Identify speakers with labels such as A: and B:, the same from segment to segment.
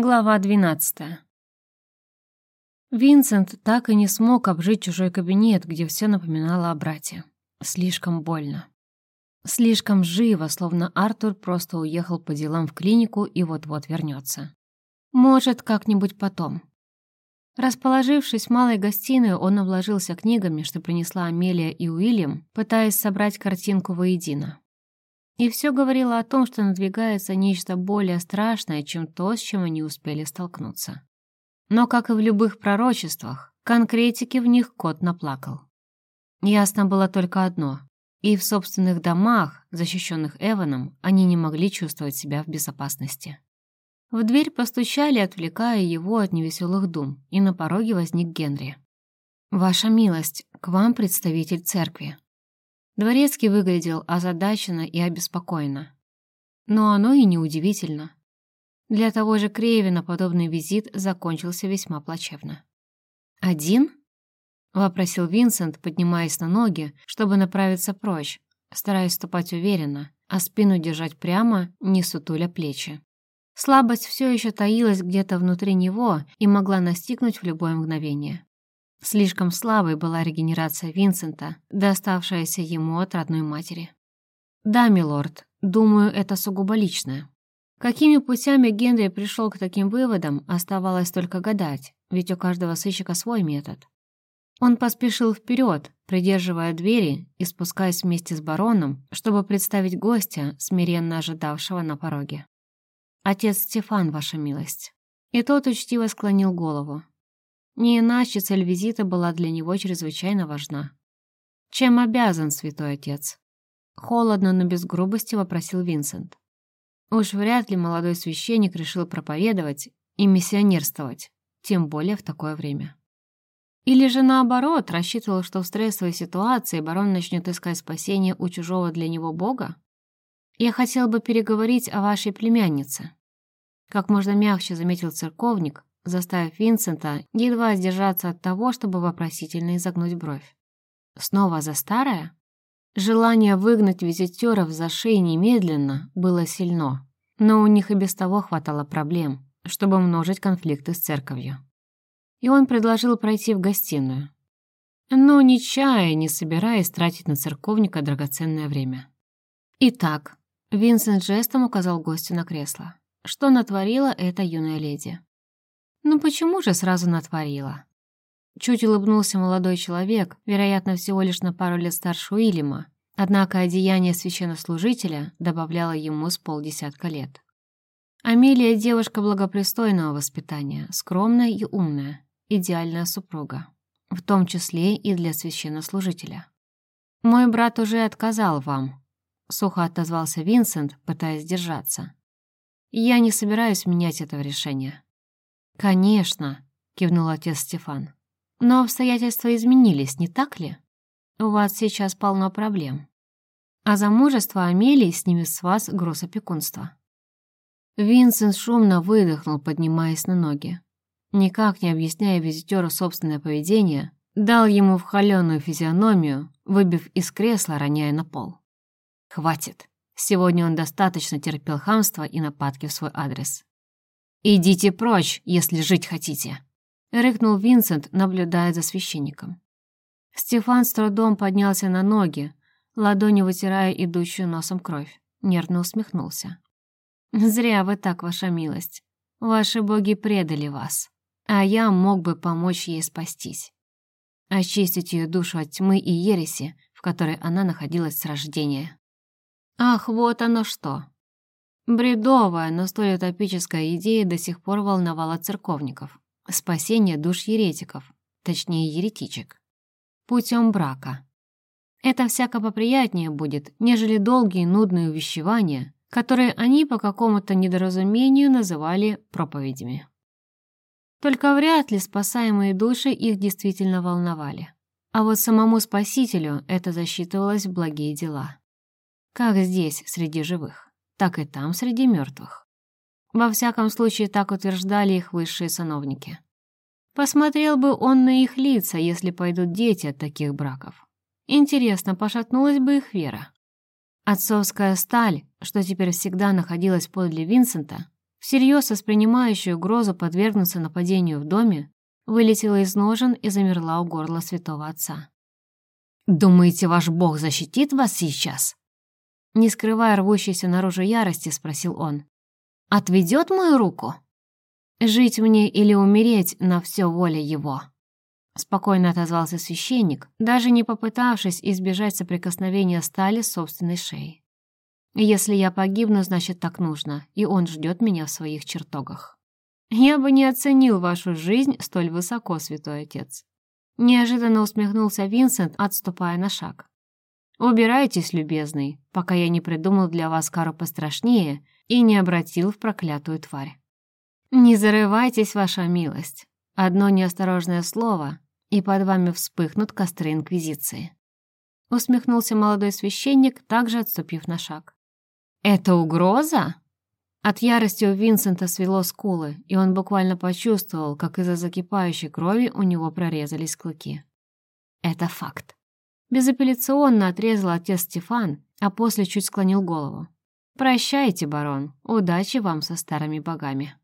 A: Глава 12. Винсент так и не смог обжить чужой кабинет, где все напоминало о брате. Слишком больно. Слишком живо, словно Артур просто уехал по делам в клинику и вот-вот вернется. Может, как-нибудь потом. Расположившись в малой гостиной, он обложился книгами, что принесла Амелия и Уильям, пытаясь собрать картинку воедино. И все говорило о том, что надвигается нечто более страшное, чем то, с чем они успели столкнуться. Но, как и в любых пророчествах, конкретики в них кот наплакал. Ясно было только одно. И в собственных домах, защищенных Эваном, они не могли чувствовать себя в безопасности. В дверь постучали, отвлекая его от невеселых дум, и на пороге возник Генри. «Ваша милость, к вам представитель церкви», Дворецкий выглядел озадаченно и обеспокоенно. Но оно и неудивительно. Для того же Крейвина подобный визит закончился весьма плачевно. «Один?» — вопросил Винсент, поднимаясь на ноги, чтобы направиться прочь, стараясь ступать уверенно, а спину держать прямо, не сутуля плечи. Слабость все еще таилась где-то внутри него и могла настигнуть в любое мгновение. Слишком слабой была регенерация Винсента, доставшаяся ему от родной матери. «Да, милорд, думаю, это сугубо личное». Какими путями Генри пришел к таким выводам, оставалось только гадать, ведь у каждого сыщика свой метод. Он поспешил вперед, придерживая двери и спускаясь вместе с бароном, чтобы представить гостя, смиренно ожидавшего на пороге. «Отец Стефан, ваша милость». И тот учтиво склонил голову, не иначе цель визита была для него чрезвычайно важна. «Чем обязан, святой отец?» Холодно, но без грубости вопросил Винсент. Уж вряд ли молодой священник решил проповедовать и миссионерствовать, тем более в такое время. Или же наоборот, рассчитывал, что в стрессовой ситуации барон начнет искать спасение у чужого для него бога? Я хотел бы переговорить о вашей племяннице. Как можно мягче заметил церковник, заставив Винсента едва сдержаться от того, чтобы вопросительно изогнуть бровь. Снова за старое? Желание выгнать визитеров за шеи немедленно было сильно, но у них и без того хватало проблем, чтобы множить конфликты с церковью. И он предложил пройти в гостиную. Но не чая, не собираясь тратить на церковника драгоценное время. Итак, Винсент жестом указал гостю на кресло. Что натворила эта юная леди? Ну почему же сразу натворила? Чуть улыбнулся молодой человек, вероятно, всего лишь на пару лет старше Уильяма, однако одеяние священнослужителя добавляло ему с полдесятка лет. Амелия — девушка благопристойного воспитания, скромная и умная, идеальная супруга, в том числе и для священнослужителя. «Мой брат уже отказал вам», — сухо отозвался Винсент, пытаясь держаться. «Я не собираюсь менять этого решения. «Конечно», — кивнул отец Стефан. «Но обстоятельства изменились, не так ли? У вас сейчас полно проблем. А замужество Амелии снимет с вас груз опекунства». Винсент шумно выдохнул, поднимаясь на ноги. Никак не объясняя визитеру собственное поведение, дал ему в холеную физиономию, выбив из кресла, роняя на пол. «Хватит. Сегодня он достаточно терпел хамство и нападки в свой адрес. «Идите прочь, если жить хотите!» — рыкнул Винсент, наблюдая за священником. Стефан с трудом поднялся на ноги, ладонью вытирая идущую носом кровь, нервно усмехнулся. «Зря вы так, ваша милость. Ваши боги предали вас, а я мог бы помочь ей спастись. Очистить ее душу от тьмы и ереси, в которой она находилась с рождения. Ах, вот оно что!» Бредовая, но столь утопическая идея до сих пор волновала церковников. Спасение душ еретиков, точнее еретичек. Путем брака. Это всяко поприятнее будет, нежели долгие нудные увещевания, которые они по какому-то недоразумению называли проповедями. Только вряд ли спасаемые души их действительно волновали. А вот самому Спасителю это засчитывалось в благие дела. Как здесь, среди живых так и там среди мертвых. Во всяком случае, так утверждали их высшие сановники. Посмотрел бы он на их лица, если пойдут дети от таких браков. Интересно, пошатнулась бы их вера. Отцовская сталь, что теперь всегда находилась подле Винсента, всерьез воспринимающая угрозу подвергнуться нападению в доме, вылетела из ножен и замерла у горла святого отца. «Думаете, ваш бог защитит вас сейчас?» Не скрывая рвущейся наружу ярости, спросил он. «Отведет мою руку? Жить мне или умереть на все воля его?» Спокойно отозвался священник, даже не попытавшись избежать соприкосновения стали с собственной шеей. «Если я погибну, значит, так нужно, и он ждет меня в своих чертогах». «Я бы не оценил вашу жизнь столь высоко, святой отец», Неожиданно усмехнулся Винсент, отступая на шаг. «Убирайтесь, любезный, пока я не придумал для вас кару пострашнее и не обратил в проклятую тварь». «Не зарывайтесь, ваша милость. Одно неосторожное слово, и под вами вспыхнут костры Инквизиции». Усмехнулся молодой священник, также отступив на шаг. «Это угроза?» От ярости у Винсента свело скулы, и он буквально почувствовал, как из-за закипающей крови у него прорезались клыки. Это факт. Безапелляционно отрезал отец Стефан, а после чуть склонил голову. «Прощайте, барон, удачи вам со старыми богами».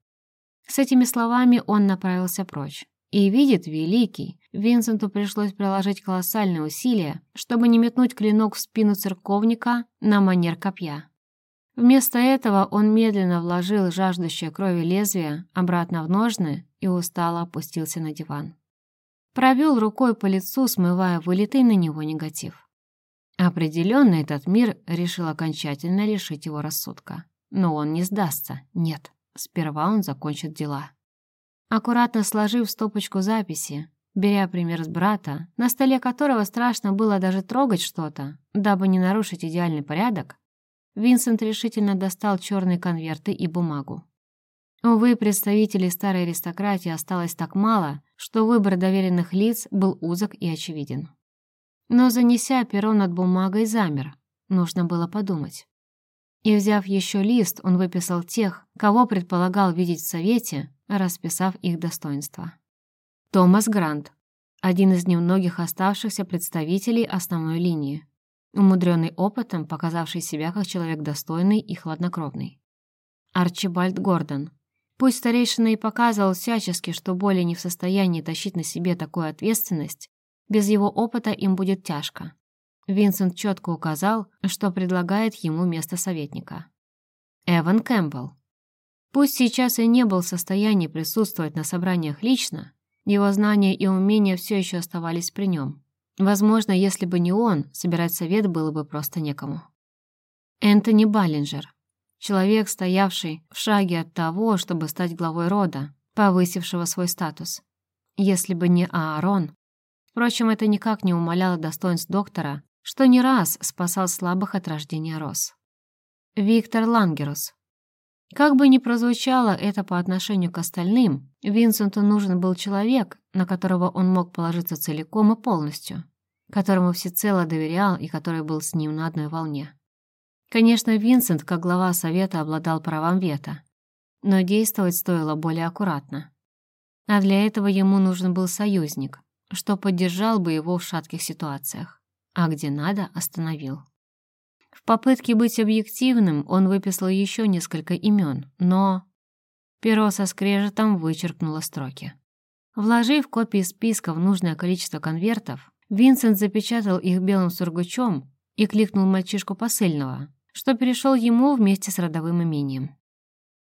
A: С этими словами он направился прочь. И видит великий, Винсенту пришлось приложить колоссальные усилия, чтобы не метнуть клинок в спину церковника на манер копья. Вместо этого он медленно вложил жаждущее крови лезвие обратно в ножны и устало опустился на диван. Провел рукой по лицу, смывая вылитый на него негатив. Определенно этот мир решил окончательно лишить его рассудка. Но он не сдастся, нет, сперва он закончит дела. Аккуратно сложив стопочку записи, беря пример с брата, на столе которого страшно было даже трогать что-то, дабы не нарушить идеальный порядок, Винсент решительно достал черные конверты и бумагу. Увы, представителей старой аристократии осталось так мало, что выбор доверенных лиц был узок и очевиден. Но занеся перо над бумагой, замер. Нужно было подумать. И, взяв еще лист, он выписал тех, кого предполагал видеть в Совете, расписав их достоинства. Томас Грант, один из немногих оставшихся представителей основной линии умудренный опытом, показавший себя как человек достойный и хладнокровный. Арчибальд Гордон. Пусть старейшина и показывал всячески, что более не в состоянии тащить на себе такую ответственность, без его опыта им будет тяжко. Винсент четко указал, что предлагает ему место советника. Эван Кэмпбелл. Пусть сейчас и не был в состоянии присутствовать на собраниях лично, его знания и умения все еще оставались при нем. Возможно, если бы не он, собирать совет было бы просто некому. Энтони Баллинджер. Человек, стоявший в шаге от того, чтобы стать главой рода, повысившего свой статус. Если бы не Аарон. Впрочем, это никак не умаляло достоинств доктора, что не раз спасал слабых от рождения роз. Виктор Лангерус. Как бы ни прозвучало это по отношению к остальным, Винсенту нужен был человек, на которого он мог положиться целиком и полностью, которому всецело доверял и который был с ним на одной волне. Конечно, Винсент, как глава совета, обладал правом вето, но действовать стоило более аккуратно. А для этого ему нужен был союзник, что поддержал бы его в шатких ситуациях, а где надо, остановил. В попытке быть объективным он выписал еще несколько имен, но... Перо со скрежетом вычеркнуло строки. Вложив копии списка в нужное количество конвертов, Винсент запечатал их белым сургучом и кликнул мальчишку посыльного, что перешел ему вместе с родовым имением.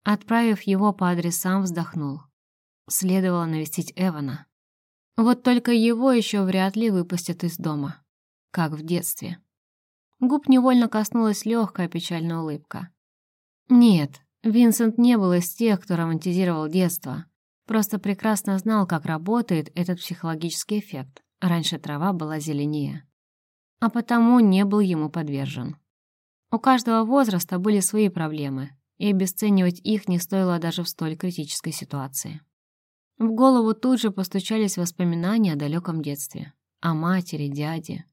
A: Отправив его по адресам, вздохнул. Следовало навестить Эвана. Вот только его еще вряд ли выпустят из дома, как в детстве. Губ невольно коснулась легкая печальная улыбка. Нет, Винсент не был из тех, кто романтизировал детство, Просто прекрасно знал, как работает этот психологический эффект. Раньше трава была зеленее. А потому не был ему подвержен. У каждого возраста были свои проблемы, и обесценивать их не стоило даже в столь критической ситуации. В голову тут же постучались воспоминания о далеком детстве, о матери, дяде.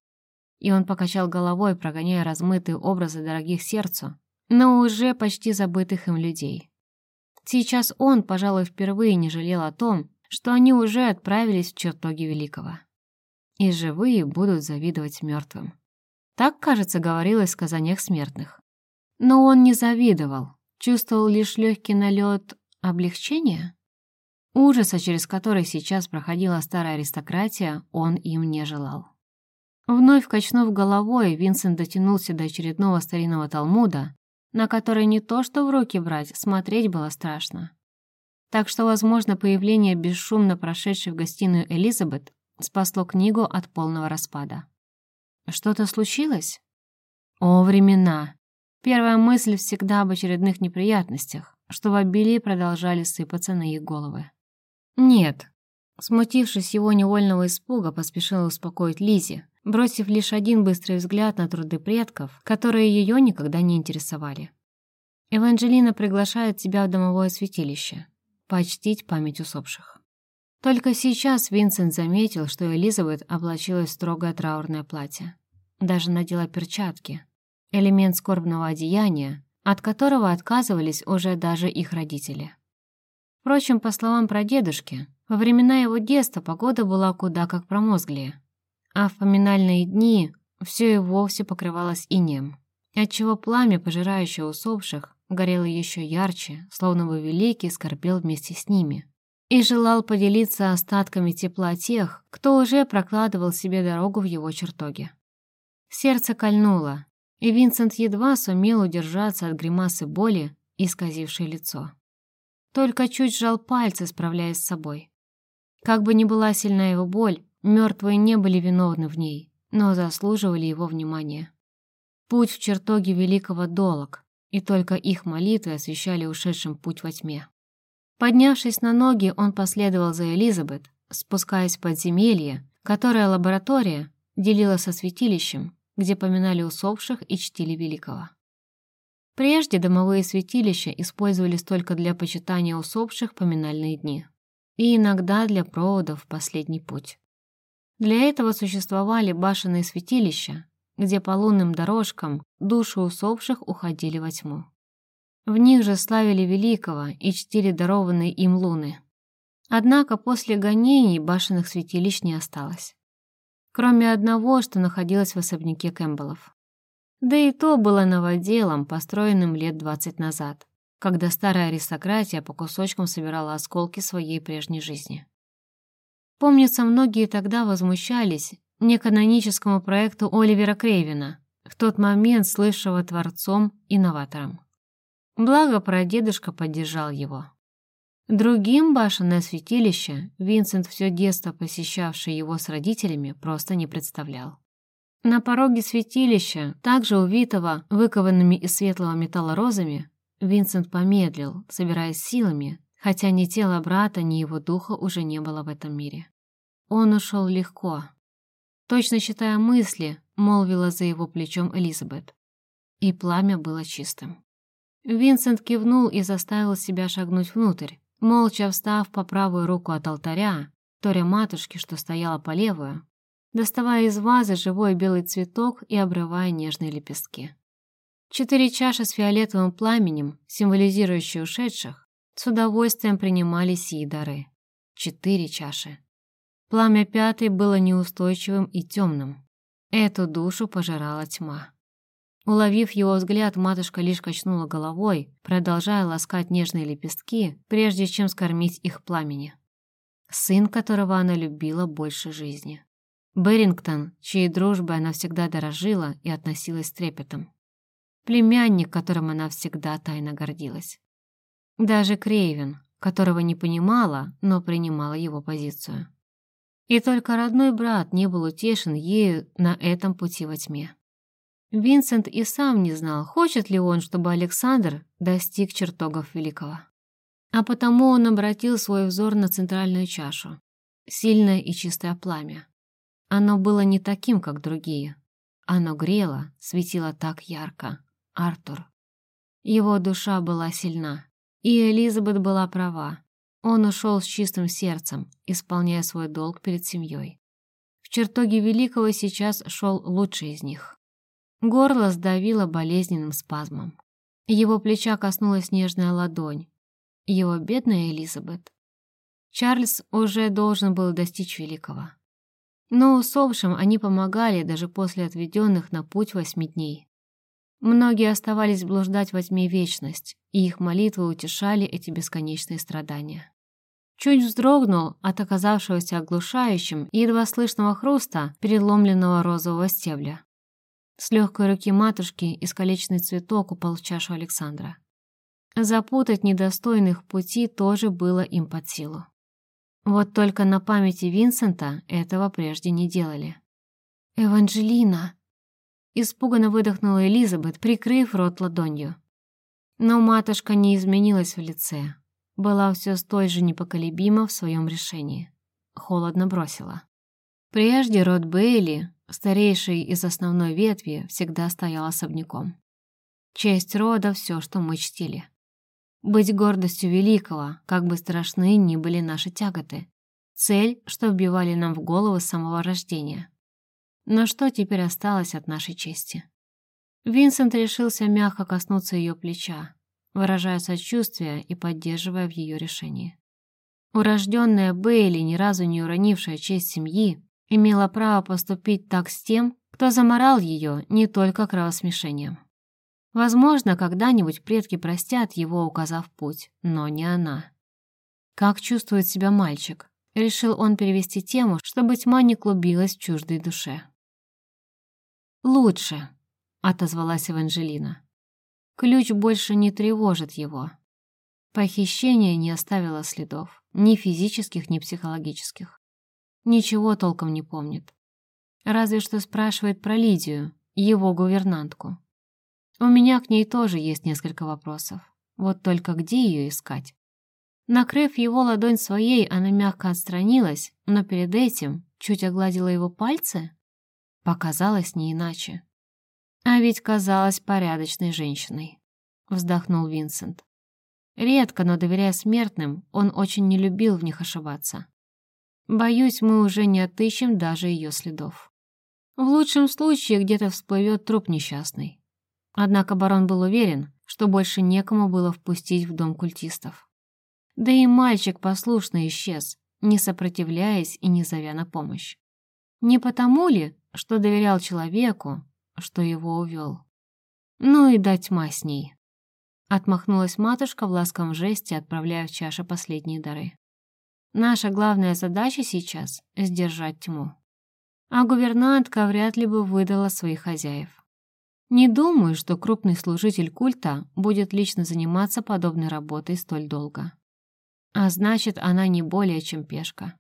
A: И он покачал головой, прогоняя размытые образы дорогих сердцу, но уже почти забытых им людей. Сейчас он, пожалуй, впервые не жалел о том, что они уже отправились в чертоги Великого. И живые будут завидовать мертвым. Так, кажется, говорилось в сказаниях смертных. Но он не завидовал, чувствовал лишь легкий налет облегчения? Ужаса, через который сейчас проходила старая аристократия, он им не желал. Вновь качнув головой, Винсент дотянулся до очередного старинного талмуда, на который не то что в руки брать, смотреть было страшно. Так что, возможно, появление бесшумно прошедшей в гостиную Элизабет спасло книгу от полного распада. Что-то случилось? О, времена! Первая мысль всегда об очередных неприятностях, что в обилии продолжали сыпаться на их головы. Нет. Смутившись его невольного испуга, поспешила успокоить Лизи, бросив лишь один быстрый взгляд на труды предков, которые ее никогда не интересовали. Эванжелина приглашает тебя в домовое святилище, почтить память усопших. Только сейчас Винсент заметил, что Элизабет облачилась в строгое траурное платье. Даже надела перчатки, элемент скорбного одеяния, от которого отказывались уже даже их родители. Впрочем, по словам прадедушки, во времена его детства погода была куда как промозглее, а в поминальные дни все и вовсе покрывалось инеем, отчего пламя, пожирающее усопших, горело еще ярче, словно бы Великий скорбел вместе с ними и желал поделиться остатками тепла тех, кто уже прокладывал себе дорогу в его чертоге. Сердце кольнуло, и Винсент едва сумел удержаться от гримасы боли, исказившей лицо. Только чуть сжал пальцы, справляясь с собой. Как бы ни была сильна его боль, мертвые не были виновны в ней, но заслуживали его внимания. Путь в чертоге великого долог, и только их молитвы освещали ушедшим путь во тьме. Поднявшись на ноги, он последовал за Элизабет, спускаясь в подземелье, которое лаборатория делила со святилищем, где поминали усопших и чтили великого. Прежде домовые святилища использовались только для почитания усопших поминальные дни и иногда для проводов в последний путь. Для этого существовали башенные святилища, где по лунным дорожкам души усопших уходили во тьму. В них же славили великого и чтили дарованные им луны. Однако после гонений башенных святилищ не осталось. Кроме одного, что находилось в особняке Кэмпбеллов. Да и то было новоделом, построенным лет двадцать назад, когда старая аристократия по кусочкам собирала осколки своей прежней жизни. Помнится, многие тогда возмущались неканоническому проекту Оливера Крейвина, в тот момент слышавшего творцом и новатором. Благо, прадедушка поддержал его. Другим башенное святилище Винсент все детство посещавший его с родителями просто не представлял. На пороге святилища, также увитого выкованными из светлого металла розами, Винсент помедлил, собираясь силами, хотя ни тело брата, ни его духа уже не было в этом мире. Он ушел легко. Точно считая мысли, молвила за его плечом Элизабет. И пламя было чистым. Винсент кивнул и заставил себя шагнуть внутрь, молча встав по правую руку от алтаря, Торя матушки, что стояла по левую, доставая из вазы живой белый цветок и обрывая нежные лепестки. Четыре чаши с фиолетовым пламенем, символизирующие ушедших, с удовольствием принимали сии дары. Четыре чаши. Пламя пятой было неустойчивым и темным. Эту душу пожирала тьма. Уловив его взгляд, матушка лишь качнула головой, продолжая ласкать нежные лепестки, прежде чем скормить их пламени. Сын, которого она любила больше жизни. Берингтон, чьей дружбой она всегда дорожила и относилась с трепетом. Племянник, которым она всегда тайно гордилась. Даже Крейвен, которого не понимала, но принимала его позицию. И только родной брат не был утешен ею на этом пути во тьме. Винсент и сам не знал, хочет ли он, чтобы Александр достиг чертогов Великого. А потому он обратил свой взор на центральную чашу. Сильное и чистое пламя. Оно было не таким, как другие. Оно грело, светило так ярко. Артур. Его душа была сильна. И Элизабет была права. Он ушел с чистым сердцем, исполняя свой долг перед семьей. В чертоге Великого сейчас шел лучший из них. Горло сдавило болезненным спазмом. Его плеча коснулась нежная ладонь. Его бедная Элизабет. Чарльз уже должен был достичь великого. Но усопшим они помогали даже после отведенных на путь восьми дней. Многие оставались блуждать во тьме вечность, и их молитвы утешали эти бесконечные страдания. Чуть вздрогнул от оказавшегося оглушающим и едва слышного хруста переломленного розового стебля. С легкой руки матушки искалеченный цветок упал в чашу Александра. Запутать недостойных пути тоже было им под силу. Вот только на памяти Винсента этого прежде не делали. «Эванжелина!» Испуганно выдохнула Элизабет, прикрыв рот ладонью. Но матушка не изменилась в лице. Была все столь же непоколебима в своем решении. Холодно бросила. Прежде род Бейли, старейший из основной ветви, всегда стоял особняком. Честь рода — все, что мы чтили. Быть гордостью великого, как бы страшны ни были наши тяготы. Цель, что вбивали нам в голову с самого рождения. Но что теперь осталось от нашей чести? Винсент решился мягко коснуться ее плеча, выражая сочувствие и поддерживая в ее решении. Урожденная Бейли, ни разу не уронившая честь семьи, имела право поступить так с тем, кто заморал ее не только кровосмешением. Возможно, когда-нибудь предки простят его, указав путь, но не она. Как чувствует себя мальчик? Решил он перевести тему, чтобы тьма не клубилась в чуждой душе. «Лучше», — отозвалась Эванжелина. Ключ больше не тревожит его. Похищение не оставило следов, ни физических, ни психологических. Ничего толком не помнит. Разве что спрашивает про Лидию, его гувернантку. У меня к ней тоже есть несколько вопросов. Вот только где ее искать? Накрыв его ладонь своей, она мягко отстранилась, но перед этим чуть огладила его пальцы. Показалось не иначе. А ведь казалась порядочной женщиной. Вздохнул Винсент. Редко, но доверяя смертным, он очень не любил в них ошибаться. Боюсь, мы уже не отыщем даже ее следов. В лучшем случае где-то всплывет труп несчастный. Однако барон был уверен, что больше некому было впустить в дом культистов. Да и мальчик послушно исчез, не сопротивляясь и не зовя на помощь. Не потому ли, что доверял человеку, что его увел? Ну и дать тьма с ней. Отмахнулась матушка в ласком жесте, отправляя в чаши последние дары. Наша главная задача сейчас — сдержать тьму. А гувернантка вряд ли бы выдала своих хозяев. Не думаю, что крупный служитель культа будет лично заниматься подобной работой столь долго. А значит, она не более чем пешка.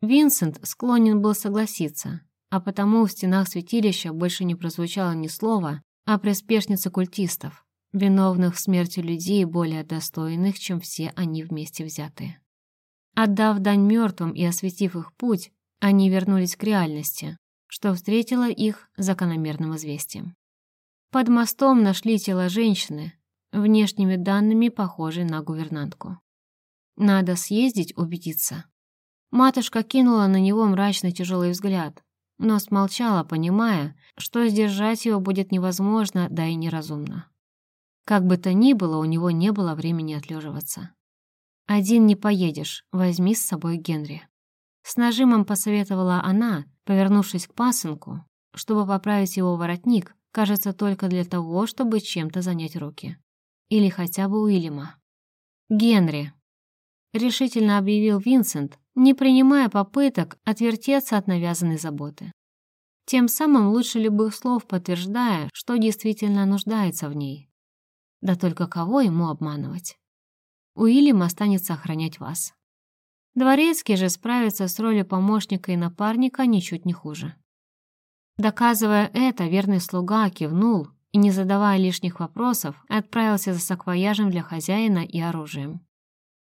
A: Винсент склонен был согласиться, а потому в стенах святилища больше не прозвучало ни слова о приспешнице культистов, виновных в смерти людей более достойных, чем все они вместе взятые. Отдав дань мертвым и осветив их путь, они вернулись к реальности, что встретило их закономерным известием. Под мостом нашли тело женщины, внешними данными похожей на гувернантку. Надо съездить, убедиться. Матушка кинула на него мрачный тяжелый взгляд, но смолчала, понимая, что сдержать его будет невозможно, да и неразумно. Как бы то ни было, у него не было времени отлеживаться. «Один не поедешь, возьми с собой Генри». С нажимом посоветовала она, повернувшись к пасынку, чтобы поправить его воротник, кажется, только для того, чтобы чем-то занять руки. Или хотя бы Уильяма. «Генри», — решительно объявил Винсент, не принимая попыток отвертеться от навязанной заботы. Тем самым лучше любых слов подтверждая, что действительно нуждается в ней. Да только кого ему обманывать? Уильям останется охранять вас. Дворецкий же справится с ролью помощника и напарника ничуть не хуже. Доказывая это, верный слуга кивнул и, не задавая лишних вопросов, отправился за саквояжем для хозяина и оружием.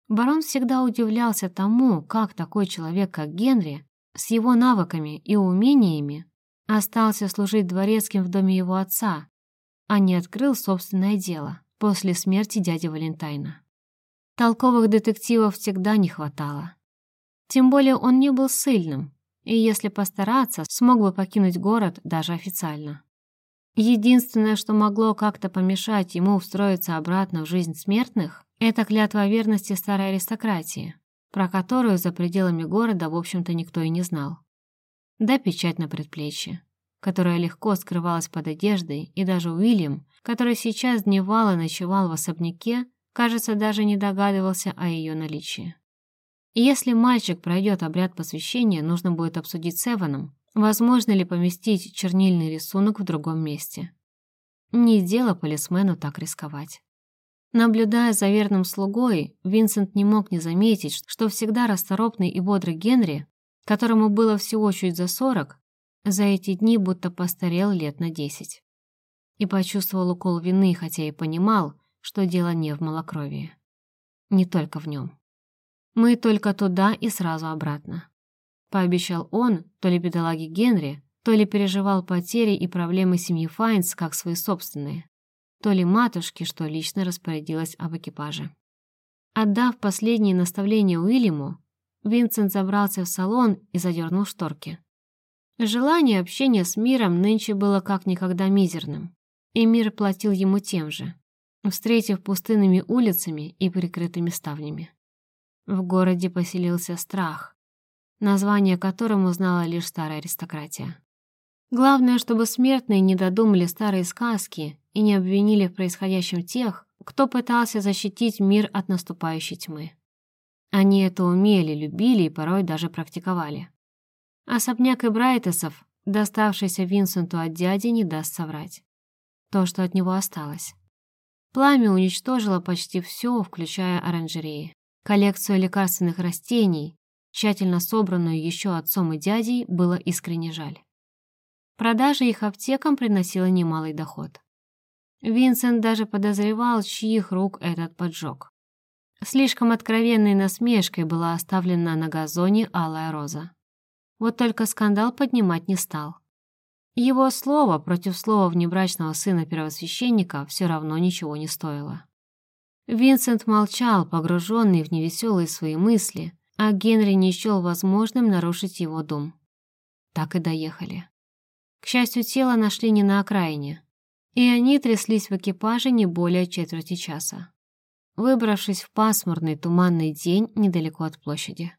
A: Барон всегда удивлялся тому, как такой человек, как Генри, с его навыками и умениями, остался служить дворецким в доме его отца, а не открыл собственное дело после смерти дяди Валентайна. Толковых детективов всегда не хватало. Тем более он не был сильным, и если постараться, смог бы покинуть город даже официально. Единственное, что могло как-то помешать ему устроиться обратно в жизнь смертных, это клятва верности старой аристократии, про которую за пределами города, в общем-то, никто и не знал. Да печать на предплечье, которая легко скрывалась под одеждой, и даже Уильям, который сейчас дневал и ночевал в особняке, кажется, даже не догадывался о ее наличии. И если мальчик пройдет обряд посвящения, нужно будет обсудить с Эваном, возможно ли поместить чернильный рисунок в другом месте. Не дело полисмену так рисковать. Наблюдая за верным слугой, Винсент не мог не заметить, что всегда расторопный и бодрый Генри, которому было всего чуть за сорок, за эти дни будто постарел лет на десять. И почувствовал укол вины, хотя и понимал, что дело не в малокровии. Не только в нем. Мы только туда и сразу обратно. Пообещал он, то ли бедолаге Генри, то ли переживал потери и проблемы семьи Файнс как свои собственные, то ли матушке, что лично распорядилась об экипаже. Отдав последние наставления Уильяму, Винсент забрался в салон и задернул шторки. Желание общения с миром нынче было как никогда мизерным, и мир платил ему тем же, встретив пустынными улицами и прикрытыми ставнями. В городе поселился страх, название которому знала лишь старая аристократия. Главное, чтобы смертные не додумали старые сказки и не обвинили в происходящем тех, кто пытался защитить мир от наступающей тьмы. Они это умели, любили и порой даже практиковали. Особняк и Брайтесов, доставшийся Винсенту от дяди, не даст соврать. То, что от него осталось. Пламя уничтожило почти все, включая оранжереи. Коллекцию лекарственных растений, тщательно собранную еще отцом и дядей, было искренне жаль. Продажа их аптекам приносила немалый доход. Винсент даже подозревал, чьих рук этот поджог. Слишком откровенной насмешкой была оставлена на газоне алая роза. Вот только скандал поднимать не стал. Его слово против слова внебрачного сына первосвященника все равно ничего не стоило. Винсент молчал, погруженный в невеселые свои мысли, а Генри не счел возможным нарушить его дом. Так и доехали. К счастью, тело нашли не на окраине, и они тряслись в экипаже не более четверти часа, выбравшись в пасмурный туманный день недалеко от площади.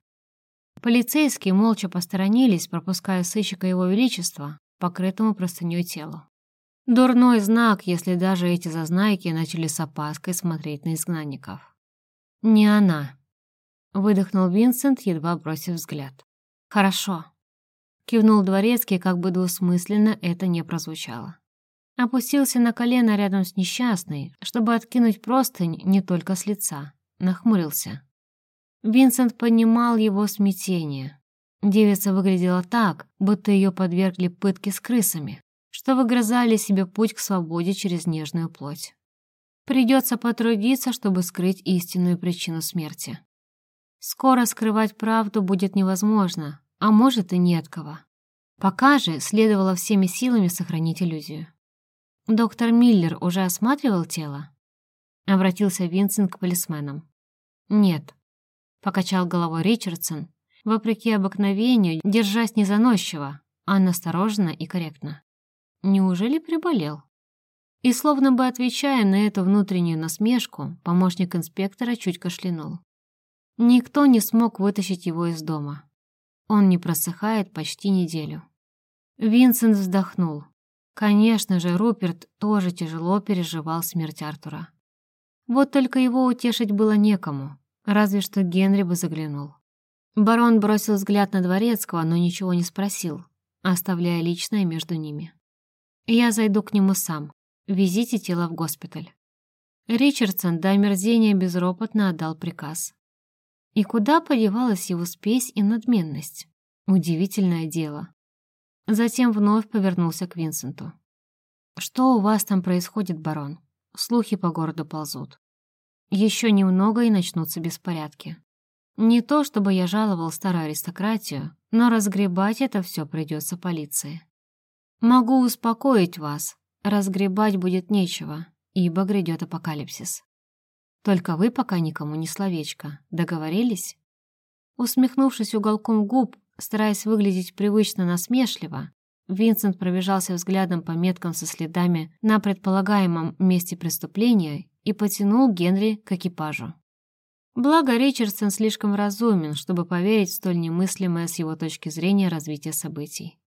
A: Полицейские молча посторонились, пропуская сыщика его величества, покрытому простыней телу. Дурной знак, если даже эти зазнайки начали с опаской смотреть на изгнанников. «Не она», — выдохнул Винсент, едва бросив взгляд. «Хорошо», Кивнул дворецкий, как бы двусмысленно это не прозвучало. Опустился на колено рядом с несчастной, чтобы откинуть простынь не только с лица. Нахмурился. Винсент понимал его смятение. Девица выглядела так, будто ее подвергли пытке с крысами, что выгрызали себе путь к свободе через нежную плоть. Придется потрудиться, чтобы скрыть истинную причину смерти. Скоро скрывать правду будет невозможно, а может и не от кого. Пока же следовало всеми силами сохранить иллюзию. «Доктор Миллер уже осматривал тело?» Обратился Винсент к полисменам. «Нет», — покачал головой Ричардсон, вопреки обыкновению, держась не заносчиво, а настороженно и корректно. «Неужели приболел?» И словно бы отвечая на эту внутреннюю насмешку, помощник инспектора чуть кашлянул. Никто не смог вытащить его из дома. Он не просыхает почти неделю. Винсент вздохнул. Конечно же, Руперт тоже тяжело переживал смерть Артура. Вот только его утешить было некому, разве что Генри бы заглянул. Барон бросил взгляд на Дворецкого, но ничего не спросил, оставляя личное между ними. «Я зайду к нему сам. Везите тело в госпиталь». Ричардсон до омерзения безропотно отдал приказ. И куда подевалась его спесь и надменность? Удивительное дело. Затем вновь повернулся к Винсенту. «Что у вас там происходит, барон? Слухи по городу ползут. Еще немного и начнутся беспорядки. Не то, чтобы я жаловал старую аристократию, но разгребать это все придется полиции. Могу успокоить вас, разгребать будет нечего, ибо грядет апокалипсис. Только вы пока никому не словечко. Договорились?» Усмехнувшись уголком губ, стараясь выглядеть привычно насмешливо, Винсент пробежался взглядом по меткам со следами на предполагаемом месте преступления и потянул Генри к экипажу. Благо, Ричардсон слишком разумен, чтобы поверить в столь немыслимое с его точки зрения развитие событий.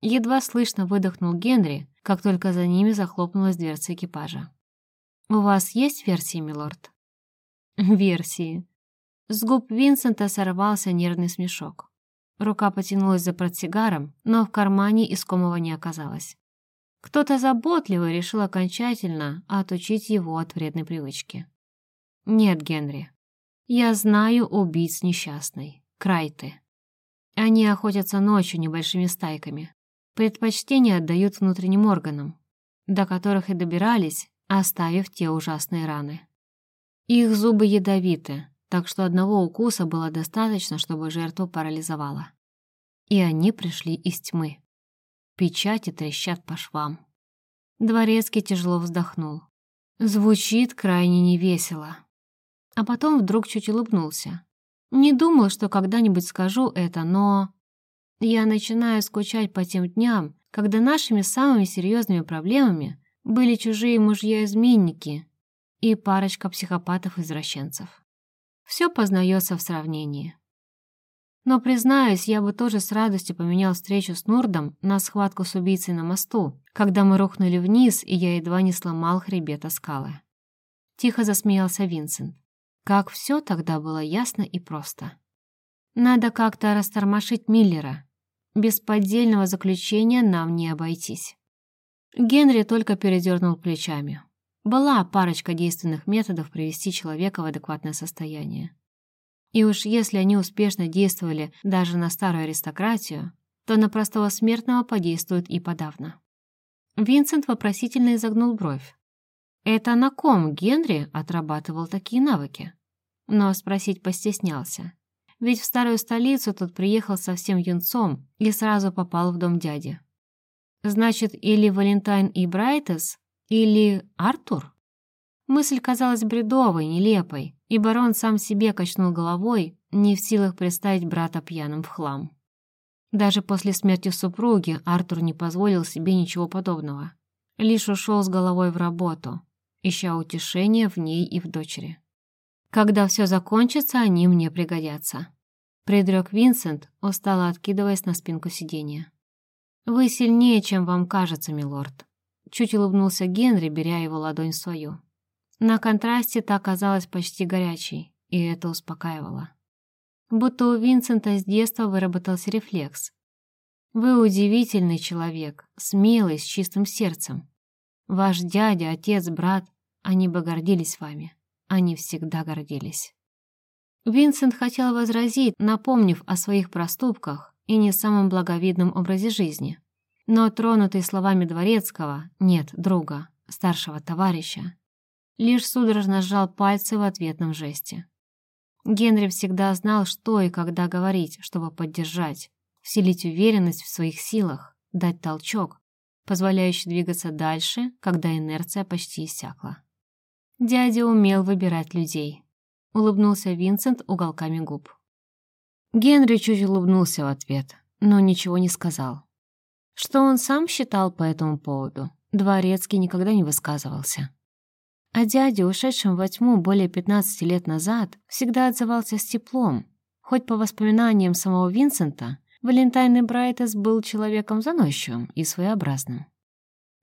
A: Едва слышно выдохнул Генри, как только за ними захлопнулась дверца экипажа. «У вас есть версии, милорд?» «Версии». С губ Винсента сорвался нервный смешок. Рука потянулась за портсигаром, но в кармане искомого не оказалось. Кто-то заботливый решил окончательно отучить его от вредной привычки. «Нет, Генри, я знаю убийц несчастной, Крайты. Они охотятся ночью небольшими стайками. Предпочтение отдают внутренним органам, до которых и добирались, оставив те ужасные раны. Их зубы ядовиты, так что одного укуса было достаточно, чтобы жертву парализовало. И они пришли из тьмы. Печати трещат по швам. Дворецкий тяжело вздохнул. Звучит крайне невесело. А потом вдруг чуть улыбнулся. Не думал, что когда-нибудь скажу это, но... Я начинаю скучать по тем дням, когда нашими самыми серьезными проблемами были чужие мужья-изменники и парочка психопатов-извращенцев. Все познается в сравнении. Но, признаюсь, я бы тоже с радостью поменял встречу с Нурдом на схватку с убийцей на мосту, когда мы рухнули вниз, и я едва не сломал хребет о скалы. Тихо засмеялся Винсент. Как все тогда было ясно и просто. Надо как-то растормошить Миллера. Без поддельного заключения нам не обойтись. Генри только передернул плечами. Была парочка действенных методов привести человека в адекватное состояние. И уж если они успешно действовали даже на старую аристократию, то на простого смертного подействуют и подавно. Винсент вопросительно изогнул бровь. Это на ком Генри отрабатывал такие навыки? Но спросить постеснялся. Ведь в старую столицу тот приехал совсем юнцом и сразу попал в дом дяди. Значит, или Валентайн и Брайтес, или Артур? Мысль казалась бредовой, нелепой, и барон сам себе качнул головой, не в силах представить брата пьяным в хлам. Даже после смерти супруги Артур не позволил себе ничего подобного. Лишь ушел с головой в работу, ища утешения в ней и в дочери. «Когда все закончится, они мне пригодятся», — предрек Винсент, устало откидываясь на спинку сиденья. «Вы сильнее, чем вам кажется, милорд», — чуть улыбнулся Генри, беря его ладонь свою. На контрасте та оказалась почти горячей, и это успокаивало. Будто у Винсента с детства выработался рефлекс. «Вы удивительный человек, смелый, с чистым сердцем. Ваш дядя, отец, брат, они бы гордились вами. Они всегда гордились». Винсент хотел возразить, напомнив о своих проступках и не самом благовидном образе жизни. Но тронутый словами Дворецкого, нет, друга, старшего товарища, лишь судорожно сжал пальцы в ответном жесте. Генри всегда знал, что и когда говорить, чтобы поддержать, вселить уверенность в своих силах, дать толчок, позволяющий двигаться дальше, когда инерция почти иссякла. Дядя умел выбирать людей. Улыбнулся Винсент уголками губ. Генри чуть улыбнулся в ответ, но ничего не сказал. Что он сам считал по этому поводу, Дворецкий никогда не высказывался. А дядя, ушедшим во тьму более 15 лет назад, всегда отзывался с теплом. Хоть по воспоминаниям самого Винсента, Валентайн Брайтес был человеком заносчивым и своеобразным.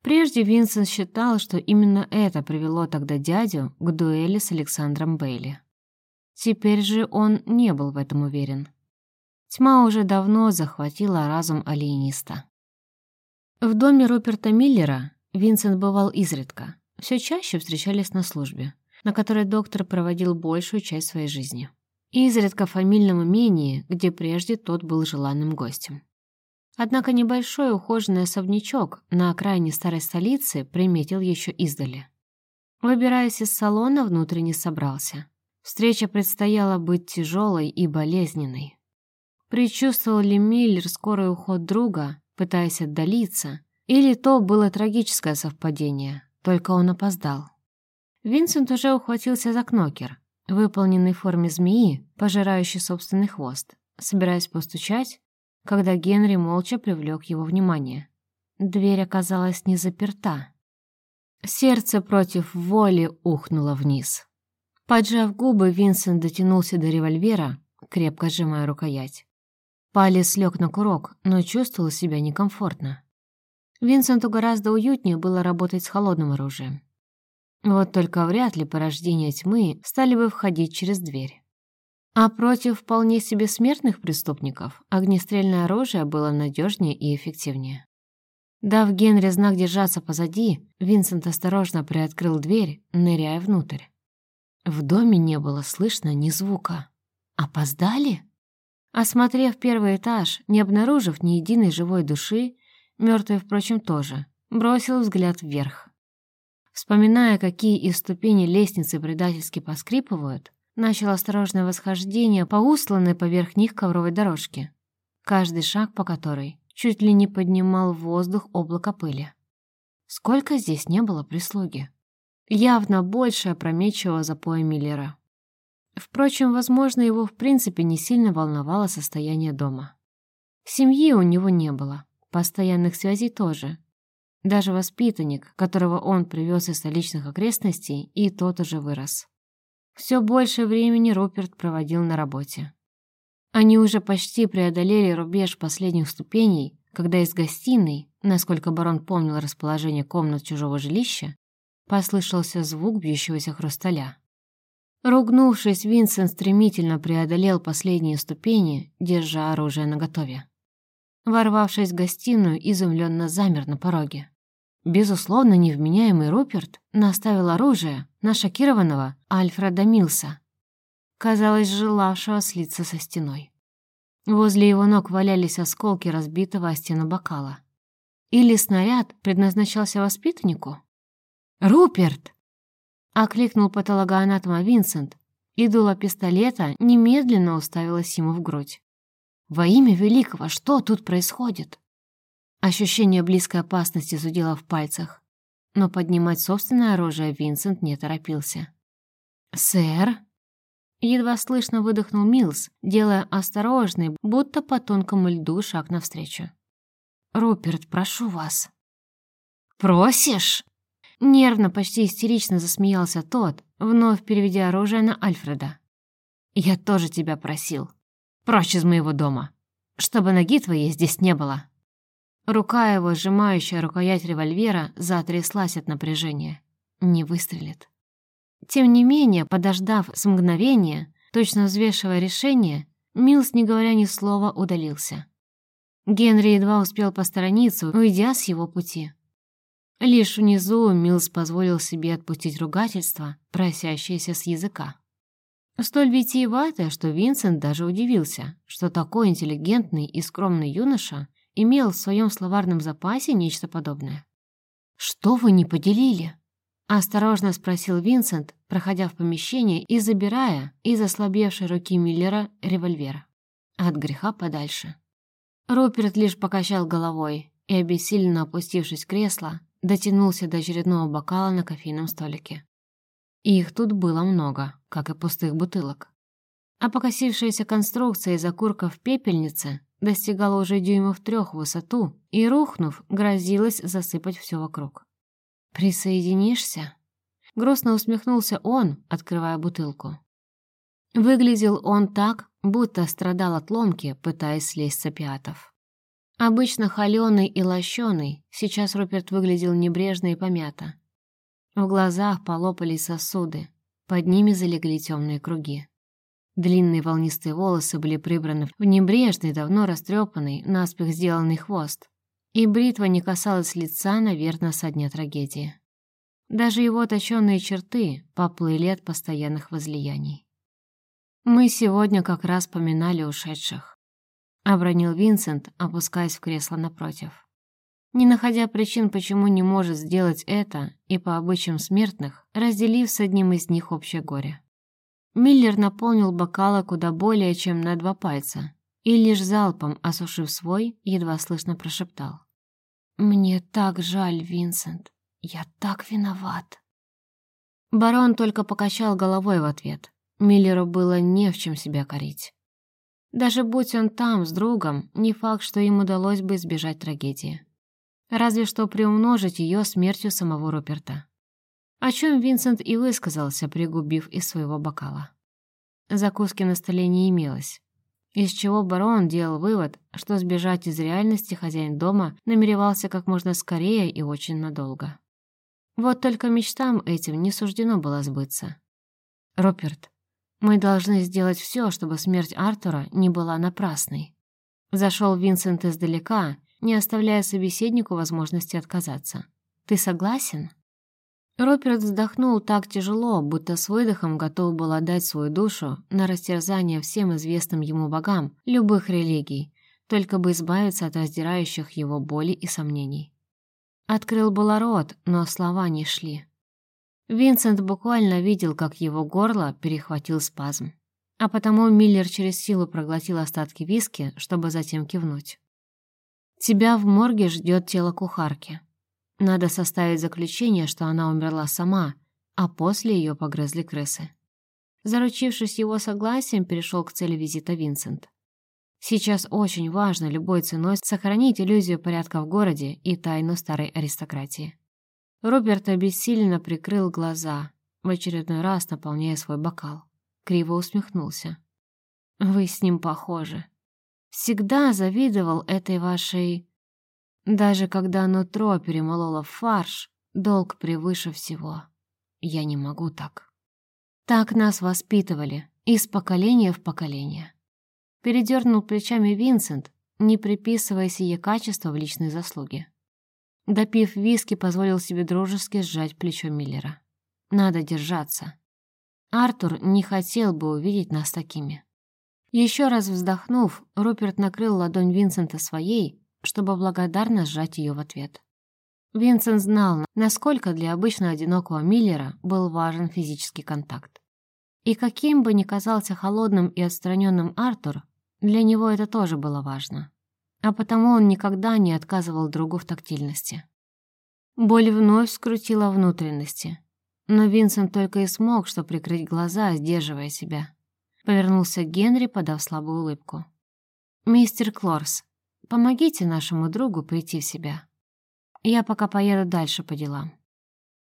A: Прежде Винсент считал, что именно это привело тогда дядю к дуэли с Александром Бейли. Теперь же он не был в этом уверен. Тьма уже давно захватила разум алиениста. В доме Руперта Миллера Винсент бывал изредка, все чаще встречались на службе, на которой доктор проводил большую часть своей жизни. Изредка в фамильном имении, где прежде тот был желанным гостем. Однако небольшой ухоженный особнячок на окраине старой столицы приметил еще издали. Выбираясь из салона, внутренне собрался. Встреча предстояла быть тяжелой и болезненной. Причувствовал ли Миллер скорый уход друга, пытаясь отдалиться, или то было трагическое совпадение, только он опоздал. Винсент уже ухватился за кнокер, выполненный в форме змеи, пожирающий собственный хвост, собираясь постучать, когда Генри молча привлек его внимание. Дверь оказалась не заперта. Сердце против воли ухнуло вниз. Поджав губы, Винсент дотянулся до револьвера, крепко сжимая рукоять. Палец лег на курок, но чувствовал себя некомфортно. Винсенту гораздо уютнее было работать с холодным оружием. Вот только вряд ли порождения тьмы стали бы входить через дверь. А против вполне себе смертных преступников огнестрельное оружие было надежнее и эффективнее. Дав Генри знак держаться позади, Винсент осторожно приоткрыл дверь, ныряя внутрь. В доме не было слышно ни звука. Опоздали? Осмотрев первый этаж, не обнаружив ни единой живой души, мертвый, впрочем, тоже, бросил взгляд вверх. Вспоминая, какие из ступеней лестницы предательски поскрипывают, начал осторожное восхождение по усланной поверх них ковровой дорожке, каждый шаг по которой чуть ли не поднимал в воздух облако пыли. Сколько здесь не было прислуги. Явно больше опрометчивого запоя Миллера. Впрочем, возможно, его в принципе не сильно волновало состояние дома. Семьи у него не было, постоянных связей тоже. Даже воспитанник, которого он привез из столичных окрестностей, и тот уже вырос. Все больше времени Руперт проводил на работе. Они уже почти преодолели рубеж последних ступеней, когда из гостиной, насколько барон помнил расположение комнат чужого жилища, послышался звук бьющегося хрусталя. Ругнувшись, Винсент стремительно преодолел последние ступени, держа оружие наготове. Ворвавшись в гостиную, изумленно замер на пороге. Безусловно, невменяемый Руперт наставил оружие на шокированного Альфреда Милса, казалось, желавшего слиться со стеной. Возле его ног валялись осколки разбитого о стену бокала. Или снаряд предназначался воспитаннику? «Руперт!» — окликнул патологоанатома Винсент, и дуло пистолета немедленно уставилось ему в грудь. «Во имя Великого, что тут происходит?» Ощущение близкой опасности зудело в пальцах, но поднимать собственное оружие Винсент не торопился. «Сэр?» Едва слышно выдохнул Милс, делая осторожный, будто по тонкому льду шаг навстречу. «Руперт, прошу вас». «Просишь?» Нервно, почти истерично засмеялся тот, вновь переведя оружие на Альфреда. «Я тоже тебя просил. Прочь из моего дома. Чтобы ноги твоей здесь не было». Рука его, сжимающая рукоять револьвера, затряслась от напряжения. Не выстрелит. Тем не менее, подождав с мгновения, точно взвешивая решение, Милс, не говоря ни слова, удалился. Генри едва успел посторониться, уйдя с его пути. Лишь внизу Милс позволил себе отпустить ругательство, просящееся с языка. Столь витиеватое, что Винсент даже удивился, что такой интеллигентный и скромный юноша имел в своем словарном запасе нечто подобное. «Что вы не поделили?» — осторожно спросил Винсент, проходя в помещение и забирая из ослабевшей руки Миллера револьвер. От греха подальше. Руперт лишь покачал головой и, обессиленно опустившись в кресло, дотянулся до очередного бокала на кофейном столике. Их тут было много, как и пустых бутылок. А покосившаяся конструкция из окурков пепельницы достигала уже дюймов трех в высоту и, рухнув, грозилась засыпать все вокруг. «Присоединишься?» Грустно усмехнулся он, открывая бутылку. Выглядел он так, будто страдал от ломки, пытаясь слезть с опиатов. Обычно холёный и лощеный, сейчас Руперт выглядел небрежно и помято. В глазах полопались сосуды, под ними залегли темные круги. Длинные волнистые волосы были прибраны в небрежный, давно растрепанный, наспех сделанный хвост, и бритва не касалась лица, наверное, со дня трагедии. Даже его точенные черты поплыли от постоянных возлияний. «Мы сегодня как раз поминали ушедших обронил Винсент, опускаясь в кресло напротив. Не находя причин, почему не может сделать это, и по обычаям смертных, разделив с одним из них общее горе. Миллер наполнил бокалы куда более чем на два пальца и лишь залпом, осушив свой, едва слышно прошептал. «Мне так жаль, Винсент. Я так виноват». Барон только покачал головой в ответ. Миллеру было не в чем себя корить. Даже будь он там с другом, не факт, что им удалось бы избежать трагедии. Разве что приумножить ее смертью самого Руперта. О чем Винсент и высказался, пригубив из своего бокала. Закуски на столе не имелось. из чего барон делал вывод, что сбежать из реальности хозяин дома намеревался как можно скорее и очень надолго. Вот только мечтам этим не суждено было сбыться. «Роберт, мы должны сделать все, чтобы смерть Артура не была напрасной». Зашел Винсент издалека, не оставляя собеседнику возможности отказаться. «Ты согласен?» Роберт вздохнул так тяжело, будто с выдохом готов был отдать свою душу на растерзание всем известным ему богам любых религий, только бы избавиться от раздирающих его боли и сомнений. Открыл было рот, но слова не шли. Винсент буквально видел, как его горло перехватил спазм. А потому Миллер через силу проглотил остатки виски, чтобы затем кивнуть. «Тебя в морге ждет тело кухарки», надо составить заключение, что она умерла сама, а после ее погрызли крысы. Заручившись его согласием, перешел к цели визита Винсент. Сейчас очень важно любой ценой сохранить иллюзию порядка в городе и тайну старой аристократии. Роберт обессиленно прикрыл глаза, в очередной раз наполняя свой бокал. Криво усмехнулся. «Вы с ним похожи. Всегда завидовал этой вашей даже когда нутро перемололо в фарш, долг превыше всего. Я не могу так. Так нас воспитывали, из поколения в поколение. Передернул плечами Винсент, не приписывая сие качество в личной заслуге. Допив виски, позволил себе дружески сжать плечо Миллера. Надо держаться. Артур не хотел бы увидеть нас такими. Еще раз вздохнув, Руперт накрыл ладонь Винсента своей, чтобы благодарно сжать ее в ответ. Винсент знал, насколько для обычно одинокого Миллера был важен физический контакт. И каким бы ни казался холодным и отстраненным Артур, для него это тоже было важно. А потому он никогда не отказывал другу в тактильности. Боль вновь скрутила внутренности. Но Винсент только и смог, что прикрыть глаза, сдерживая себя. Повернулся к Генри, подав слабую улыбку. «Мистер Клорс, Помогите нашему другу прийти в себя. Я пока поеду дальше по делам.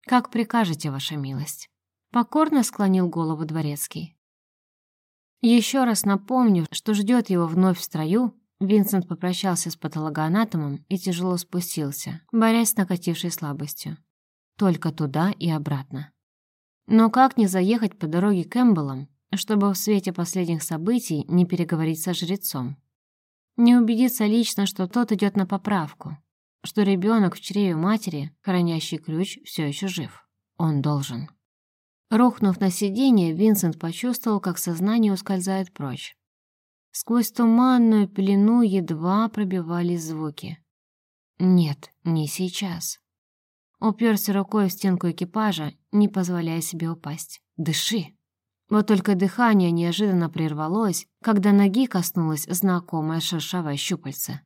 A: Как прикажете, ваша милость?» Покорно склонил голову дворецкий. Еще раз напомню, что ждет его вновь в строю, Винсент попрощался с патологоанатомом и тяжело спустился, борясь с накатившей слабостью. Только туда и обратно. Но как не заехать по дороге к Эмблам, чтобы в свете последних событий не переговорить со жрецом? Не убедиться лично, что тот идет на поправку, что ребенок в чреве матери, хранящий ключ, все еще жив. Он должен. Рухнув на сиденье, Винсент почувствовал, как сознание ускользает прочь. Сквозь туманную пелену едва пробивались звуки. Нет, не сейчас. Уперся рукой в стенку экипажа, не позволяя себе упасть. «Дыши!» Вот только дыхание неожиданно прервалось, когда ноги коснулось знакомое шершавое щупальце.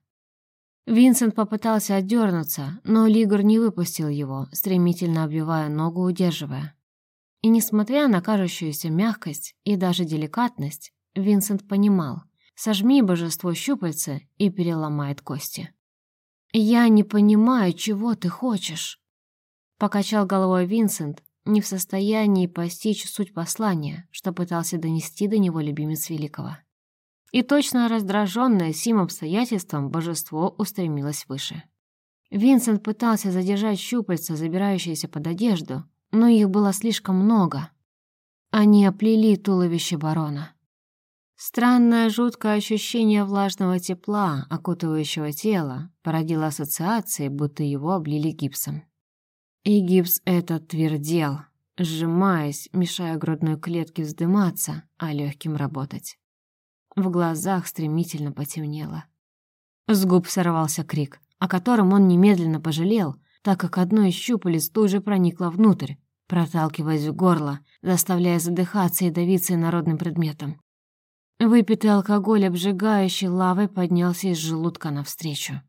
A: Винсент попытался отдернуться, но Лигур не выпустил его, стремительно обвивая ногу, удерживая. И несмотря на кажущуюся мягкость и даже деликатность, Винсент понимал, сожми божество щупальца и переломает кости. «Я не понимаю, чего ты хочешь», — покачал головой Винсент, не в состоянии постичь суть послания, что пытался донести до него любимец Великого. И точно раздраженное сим обстоятельством божество устремилось выше. Винсент пытался задержать щупальца, забирающиеся под одежду, но их было слишком много. Они оплели туловище барона. Странное жуткое ощущение влажного тепла, окутывающего тело, породило ассоциации, будто его облили гипсом. И гипс этот твердел, сжимаясь, мешая грудной клетке вздыматься, а легким работать. В глазах стремительно потемнело. С губ сорвался крик, о котором он немедленно пожалел, так как одно из щупалец тут же проникло внутрь, проталкиваясь в горло, заставляя задыхаться и давиться народным предметом. Выпитый алкоголь, обжигающий лавой, поднялся из желудка навстречу.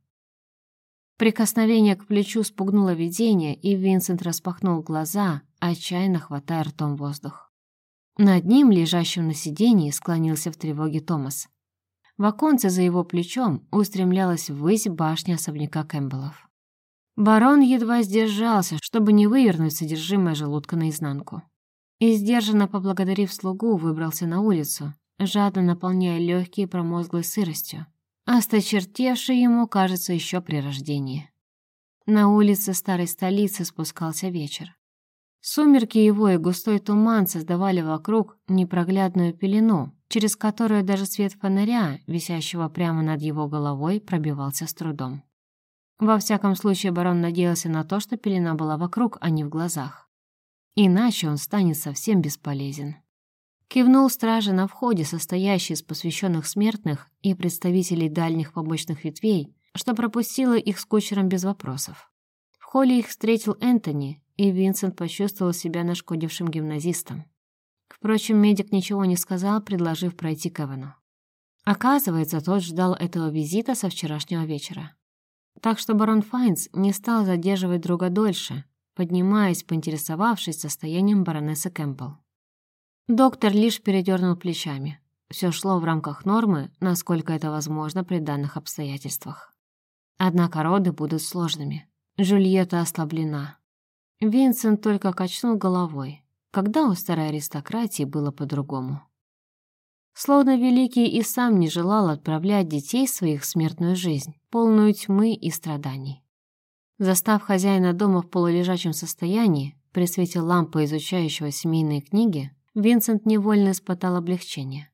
A: Прикосновение к плечу спугнуло видение, и Винсент распахнул глаза, отчаянно хватая ртом воздух. Над ним, лежащим на сиденье, склонился в тревоге Томас. В оконце за его плечом устремлялась ввысь башня особняка Кэмпбеллов. Барон едва сдержался, чтобы не вывернуть содержимое желудка наизнанку. И, сдержанно поблагодарив слугу, выбрался на улицу, жадно наполняя легкие промозглой сыростью, осточертевший ему, кажется, еще при рождении. На улице старой столицы спускался вечер. Сумерки его и густой туман создавали вокруг непроглядную пелену, через которую даже свет фонаря, висящего прямо над его головой, пробивался с трудом. Во всяком случае, барон надеялся на то, что пелена была вокруг, а не в глазах. Иначе он станет совсем бесполезен. Кивнул страже на входе, состоящий из посвященных смертных и представителей дальних побочных ветвей, что пропустило их с кучером без вопросов. В холле их встретил Энтони, и Винсент почувствовал себя нашкодившим гимназистом. Впрочем, медик ничего не сказал, предложив пройти к Эвану. Оказывается, тот ждал этого визита со вчерашнего вечера. Так что барон Файнс не стал задерживать друга дольше, поднимаясь, поинтересовавшись состоянием баронессы Кэмпбелл. Доктор лишь передернул плечами. Все шло в рамках нормы, насколько это возможно при данных обстоятельствах. Однако роды будут сложными. Жюльетта ослаблена. Винсент только качнул головой. Когда у старой аристократии было по-другому? Словно Великий и сам не желал отправлять детей своих в смертную жизнь, полную тьмы и страданий. Застав хозяина дома в полулежачем состоянии, при свете лампы изучающего семейные книги, Винсент невольно испытал облегчение.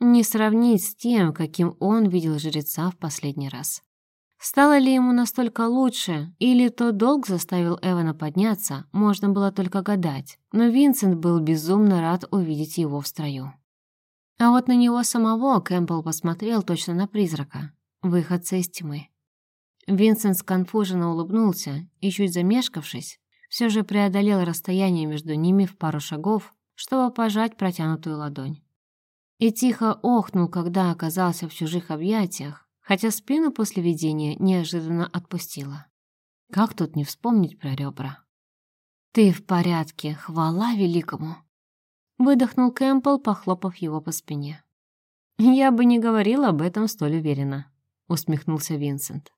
A: Не сравнить с тем, каким он видел жреца в последний раз. Стало ли ему настолько лучше, или то долг заставил Эвана подняться, можно было только гадать, но Винсент был безумно рад увидеть его в строю. А вот на него самого Кэмпбелл посмотрел точно на призрака, выходца из тьмы. Винсент сконфуженно улыбнулся и, чуть замешкавшись, все же преодолел расстояние между ними в пару шагов, чтобы пожать протянутую ладонь. И тихо охнул, когда оказался в чужих объятиях, хотя спину после видения неожиданно отпустила. Как тут не вспомнить про ребра? «Ты в порядке, хвала великому!» Выдохнул Кэмпбелл, похлопав его по спине. «Я бы не говорил об этом столь уверенно», — усмехнулся Винсент.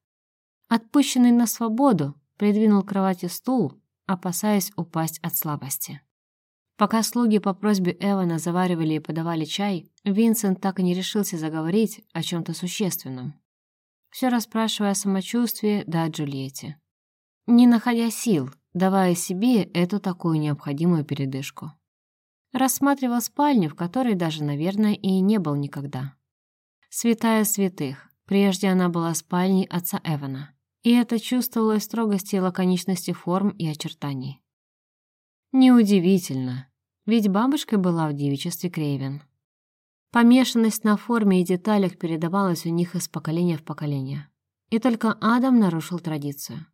A: Отпущенный на свободу, придвинул к кровати стул, опасаясь упасть от слабости. Пока слуги по просьбе Эвана заваривали и подавали чай, Винсент так и не решился заговорить о чем-то существенном. Все расспрашивая о самочувствии да о Джульетте. Не находя сил, давая себе эту такую необходимую передышку. Рассматривал спальню, в которой даже, наверное, и не был никогда. Святая святых. Прежде она была спальней отца Эвана. И это чувствовалось в строгости и лаконичности форм и очертаний. Неудивительно, ведь бабушкой была в девичестве Крейвен. Помешанность на форме и деталях передавалась у них из поколения в поколение. И только Адам нарушил традицию.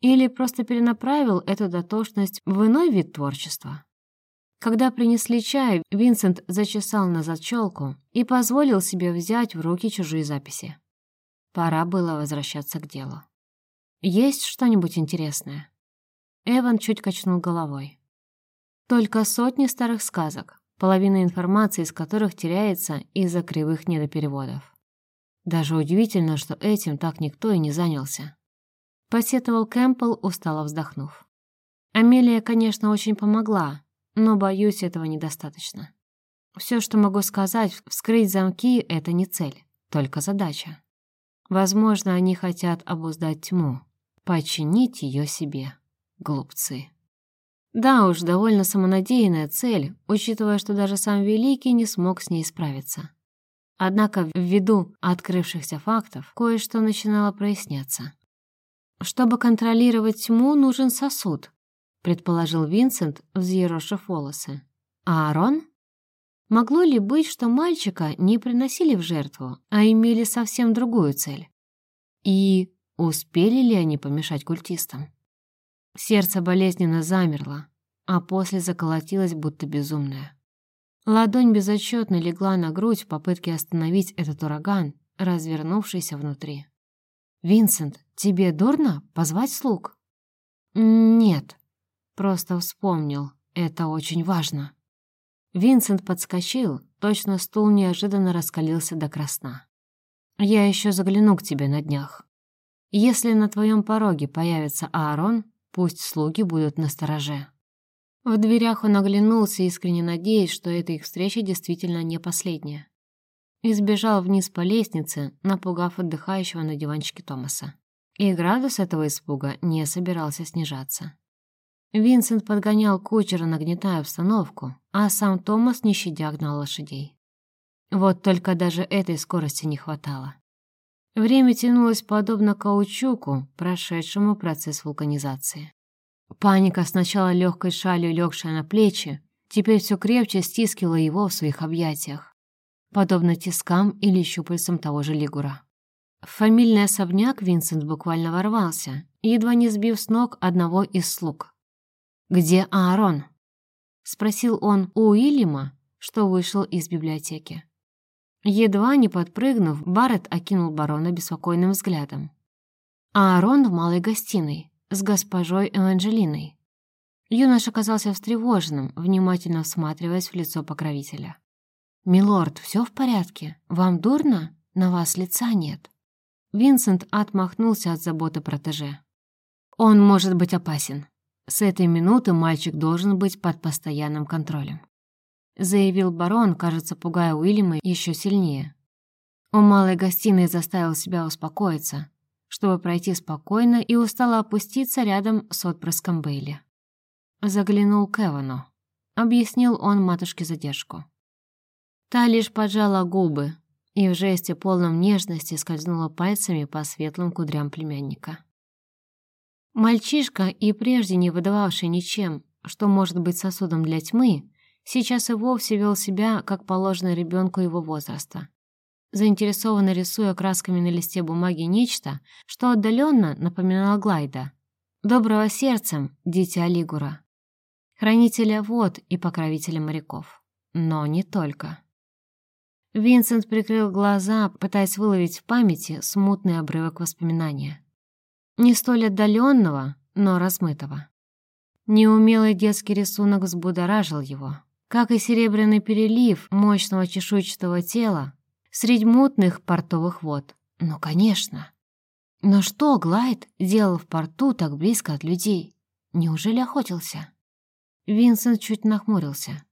A: Или просто перенаправил эту дотошность в иной вид творчества. Когда принесли чай, Винсент зачесал назад челку и позволил себе взять в руки чужие записи. Пора было возвращаться к делу. «Есть что-нибудь интересное?» Эван чуть качнул головой. Только сотни старых сказок, половина информации из которых теряется из-за кривых недопереводов. Даже удивительно, что этим так никто и не занялся. Посетовал Кэмпбелл, устало вздохнув. Амелия, конечно, очень помогла, но, боюсь, этого недостаточно. Все, что могу сказать, вскрыть замки — это не цель, только задача. Возможно, они хотят обуздать тьму, подчинить ее себе. Глупцы. Да уж, довольно самонадеянная цель, учитывая, что даже сам Великий не смог с ней справиться. Однако, ввиду открывшихся фактов, кое-что начинало проясняться. «Чтобы контролировать тьму, нужен сосуд», предположил Винсент, взъерошив волосы. «А Аарон?» Могло ли быть, что мальчика не приносили в жертву, а имели совсем другую цель? И успели ли они помешать культистам? Сердце болезненно замерло, а после заколотилось, будто безумное. Ладонь безотчетно легла на грудь в попытке остановить этот ураган, развернувшийся внутри. «Винсент, тебе дурно позвать слуг?» «Нет», просто вспомнил, это очень важно. Винсент подскочил, точно стул неожиданно раскалился до красна. «Я еще загляну к тебе на днях. Если на твоем пороге появится Аарон, Пусть слуги будут на стороже. В дверях он оглянулся, искренне надеясь, что эта их встреча действительно не последняя. И сбежал вниз по лестнице, напугав отдыхающего на диванчике Томаса. И градус этого испуга не собирался снижаться. Винсент подгонял кучера, нагнетая обстановку, а сам Томас не щадя гнал лошадей. Вот только даже этой скорости не хватало. Время тянулось подобно каучуку, прошедшему процесс вулканизации. Паника, сначала легкой шалью легшая на плечи, теперь все крепче стискивала его в своих объятиях, подобно тискам или щупальцам того же лигура. В фамильный особняк Винсент буквально ворвался, едва не сбив с ног одного из слуг. «Где Аарон?» — спросил он у Уильяма, что вышел из библиотеки. Едва не подпрыгнув, Барретт окинул барона беспокойным взглядом. Аарон в малой гостиной, с госпожой Эванжелиной. Юноша оказался встревоженным, внимательно всматриваясь в лицо покровителя. «Милорд, все в порядке? Вам дурно? На вас лица нет». Винсент отмахнулся от заботы протеже. «Он может быть опасен. С этой минуты мальчик должен быть под постоянным контролем», заявил барон, кажется, пугая Уильяма еще сильнее. У малой гостиной заставил себя успокоиться, чтобы пройти спокойно и устало опуститься рядом с отпрыском Бейли. Заглянул к Эвану. Объяснил он матушке задержку. Та лишь поджала губы и в жесте полном нежности скользнула пальцами по светлым кудрям племянника. Мальчишка, и прежде не выдававший ничем, что может быть сосудом для тьмы, сейчас и вовсе вел себя, как положено ребенку его возраста заинтересованно рисуя красками на листе бумаги нечто, что отдаленно напоминало Глайда. Доброго сердцем, дитя Лигура. Хранителя вод и покровителя моряков. Но не только. Винсент прикрыл глаза, пытаясь выловить в памяти смутный обрывок воспоминания. Не столь отдаленного, но размытого. Неумелый детский рисунок взбудоражил его, как и серебряный перелив мощного чешуйчатого тела, среди мутных портовых вод. Ну, конечно. Но что Глайд делал в порту так близко от людей? Неужели охотился? Винсент чуть нахмурился.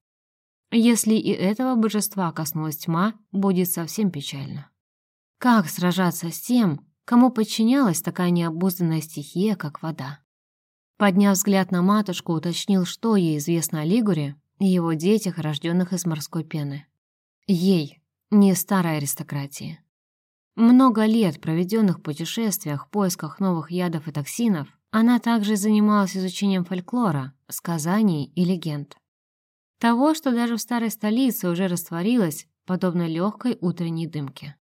A: Если и этого божества коснулась тьма, будет совсем печально. Как сражаться с тем, кому подчинялась такая необузданная стихия, как вода? Подняв взгляд на матушку, уточнил, что ей известно о Лигуре и его детях, рожденных из морской пены. Ей, не старой аристократии. Много лет, проведенных в путешествиях, поисках новых ядов и токсинов, она также занималась изучением фольклора, сказаний и легенд. Того, что даже в старой столице уже растворилось, подобно легкой утренней дымке.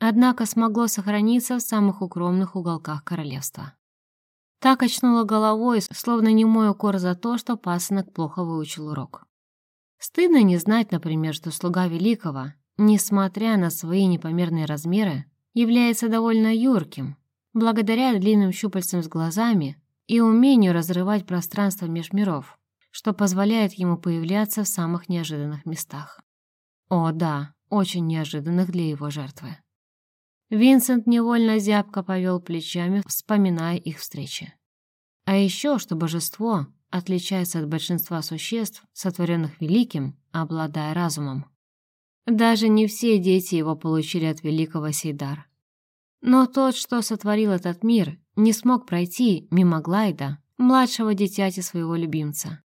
A: Однако смогло сохраниться в самых укромных уголках королевства. Так очнула головой, словно немой укор за то, что пасынок плохо выучил урок. Стыдно не знать, например, что слуга Великого, несмотря на свои непомерные размеры, является довольно юрким, благодаря длинным щупальцам с глазами и умению разрывать пространство меж миров, что позволяет ему появляться в самых неожиданных местах. О да, очень неожиданных для его жертвы. Винсент невольно зябко повел плечами, вспоминая их встречи. А еще, что божество отличается от большинства существ, сотворенных великим, обладая разумом. Даже не все дети его получили от великого Сейдар. Но тот, что сотворил этот мир, не смог пройти мимо Глайда, младшего дитяти своего любимца,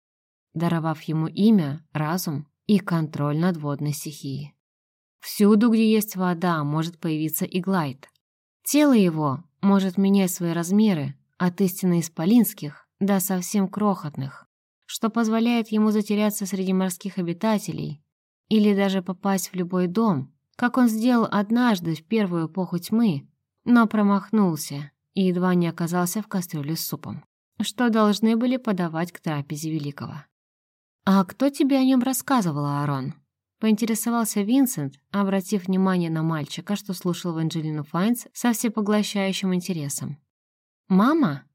A: даровав ему имя, разум и контроль над водной стихией. Всюду, где есть вода, может появиться и Глайд. Тело его может менять свои размеры от истинно исполинских до совсем крохотных, что позволяет ему затеряться среди морских обитателей или даже попасть в любой дом, как он сделал однажды в первую эпоху тьмы, но промахнулся и едва не оказался в кастрюле с супом, что должны были подавать к трапезе Великого. «А кто тебе о нем рассказывал, Аарон?» — поинтересовался Винсент, обратив внимание на мальчика, что слушал Эванжелину Файнс со всепоглощающим интересом. «Мама?»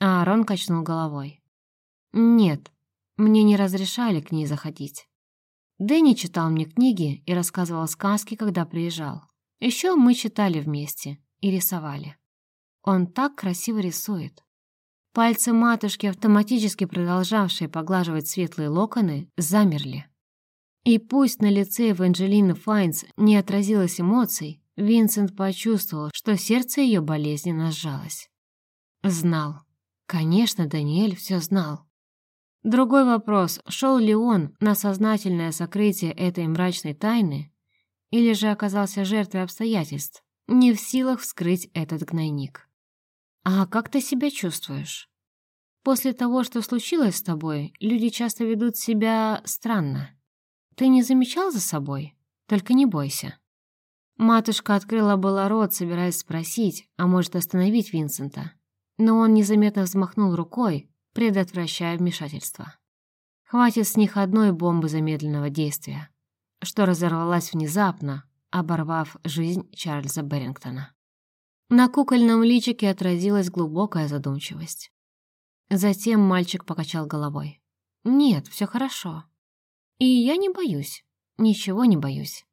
A: Аарон качнул головой. «Нет, мне не разрешали к ней заходить. Дэнни читал мне книги и рассказывал сказки, когда приезжал. Еще мы читали вместе и рисовали. Он так красиво рисует. Пальцы матушки, автоматически продолжавшие поглаживать светлые локоны, замерли. И пусть на лице Эванжелины Файнс не отразилось эмоций, Винсент почувствовал, что сердце ее болезненно сжалось. Знал. Конечно, Даниэль все знал. Другой вопрос, шел ли он на сознательное сокрытие этой мрачной тайны, или же оказался жертвой обстоятельств, не в силах вскрыть этот гнойник. «А как ты себя чувствуешь?» «После того, что случилось с тобой, люди часто ведут себя странно. Ты не замечал за собой? Только не бойся». Матушка открыла было рот, собираясь спросить, а может остановить Винсента. Но он незаметно взмахнул рукой, предотвращая вмешательство. Хватит с них одной бомбы замедленного действия, что разорвалась внезапно, оборвав жизнь Чарльза Берингтона. На кукольном личике отразилась глубокая задумчивость. Затем мальчик покачал головой. «Нет, все хорошо. И я не боюсь. Ничего не боюсь.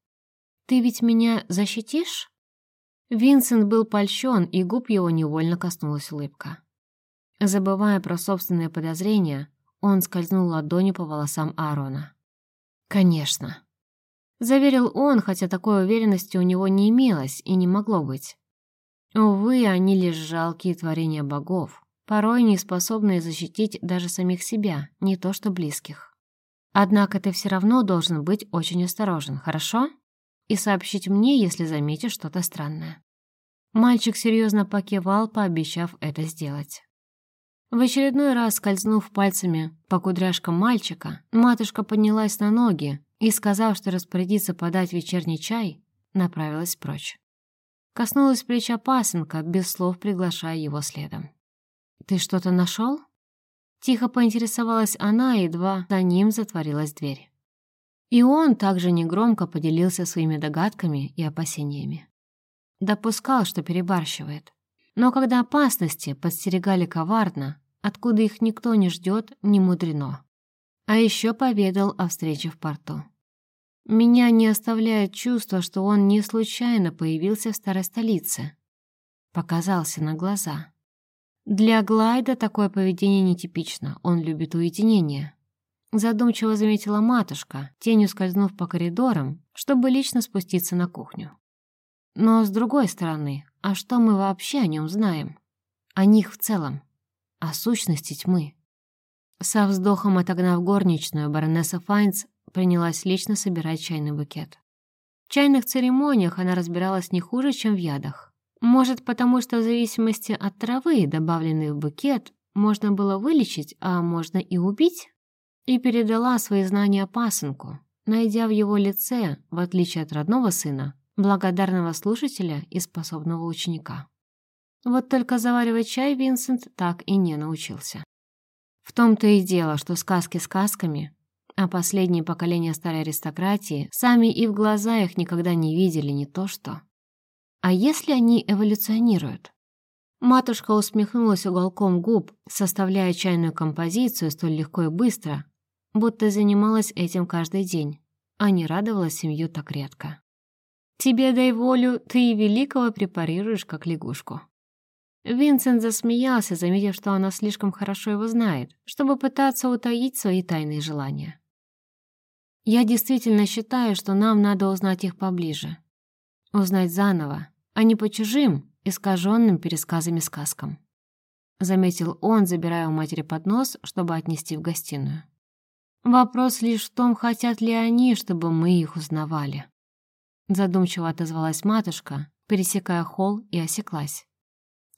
A: Ты ведь меня защитишь?» Винсент был польщен, и губ его невольно коснулась улыбка. Забывая про собственные подозрения, он скользнул ладонью по волосам Аарона. «Конечно», — заверил он, хотя такой уверенности у него не имелось и не могло быть. Увы, они лишь жалкие творения богов, порой не способные защитить даже самих себя, не то что близких. Однако ты все равно должен быть очень осторожен, хорошо? И сообщить мне, если заметишь что-то странное. Мальчик серьезно покивал, пообещав это сделать. В очередной раз, скользнув пальцами по кудряшкам мальчика, матушка поднялась на ноги и, сказав, что распорядится подать вечерний чай, направилась прочь. Коснулась плеча пасынка, без слов приглашая его следом. «Ты что-то нашел?» Тихо поинтересовалась она, едва за ним затворилась дверь. И он также негромко поделился своими догадками и опасениями. Допускал, что перебарщивает. Но когда опасности подстерегали коварно, откуда их никто не ждет, не мудрено. А еще поведал о встрече в порту. Меня не оставляет чувство, что он не случайно появился в старой столице. Показался на глаза. Для Глайда такое поведение нетипично, он любит уединение. Задумчиво заметила матушка, тенью скользнув по коридорам, чтобы лично спуститься на кухню. Но с другой стороны, а что мы вообще о нем знаем? О них в целом о сущности тьмы. Со вздохом отогнав горничную, баронесса Файнц принялась лично собирать чайный букет. В чайных церемониях она разбиралась не хуже, чем в ядах. Может, потому что в зависимости от травы, добавленной в букет, можно было вылечить, а можно и убить? И передала свои знания пасынку, найдя в его лице, в отличие от родного сына, благодарного слушателя и способного ученика. Вот только заваривать чай Винсент так и не научился. В том-то и дело, что сказки сказками, а последние поколения старой аристократии сами и в глаза их никогда не видели не то что. А если они эволюционируют? Матушка усмехнулась уголком губ, составляя чайную композицию столь легко и быстро, будто занималась этим каждый день, а не радовала семью так редко. «Тебе дай волю, ты и великого препарируешь, как лягушку», Винсент засмеялся, заметив, что она слишком хорошо его знает, чтобы пытаться утаить свои тайные желания. «Я действительно считаю, что нам надо узнать их поближе. Узнать заново, а не по чужим, искаженным пересказами сказкам», заметил он, забирая у матери поднос, чтобы отнести в гостиную. «Вопрос лишь в том, хотят ли они, чтобы мы их узнавали». Задумчиво отозвалась матушка, пересекая холл и осеклась.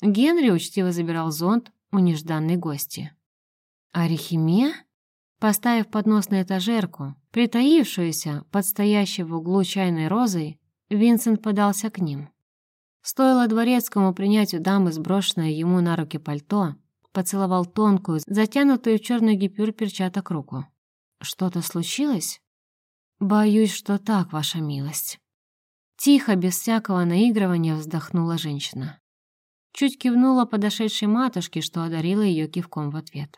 A: Генри учтиво забирал зонт у нежданной гости. Арихимия? Поставив поднос на этажерку, притаившуюся под стоящей в углу чайной розой, Винсент подался к ним. Стоило дворецкому принять у дамы сброшенное ему на руки пальто, поцеловал тонкую, затянутую в черный гипюр перчаток руку. «Что-то случилось?» «Боюсь, что так, ваша милость». Тихо, без всякого наигрывания, вздохнула женщина. Чуть кивнула подошедшей матушке, что одарила ее кивком в ответ.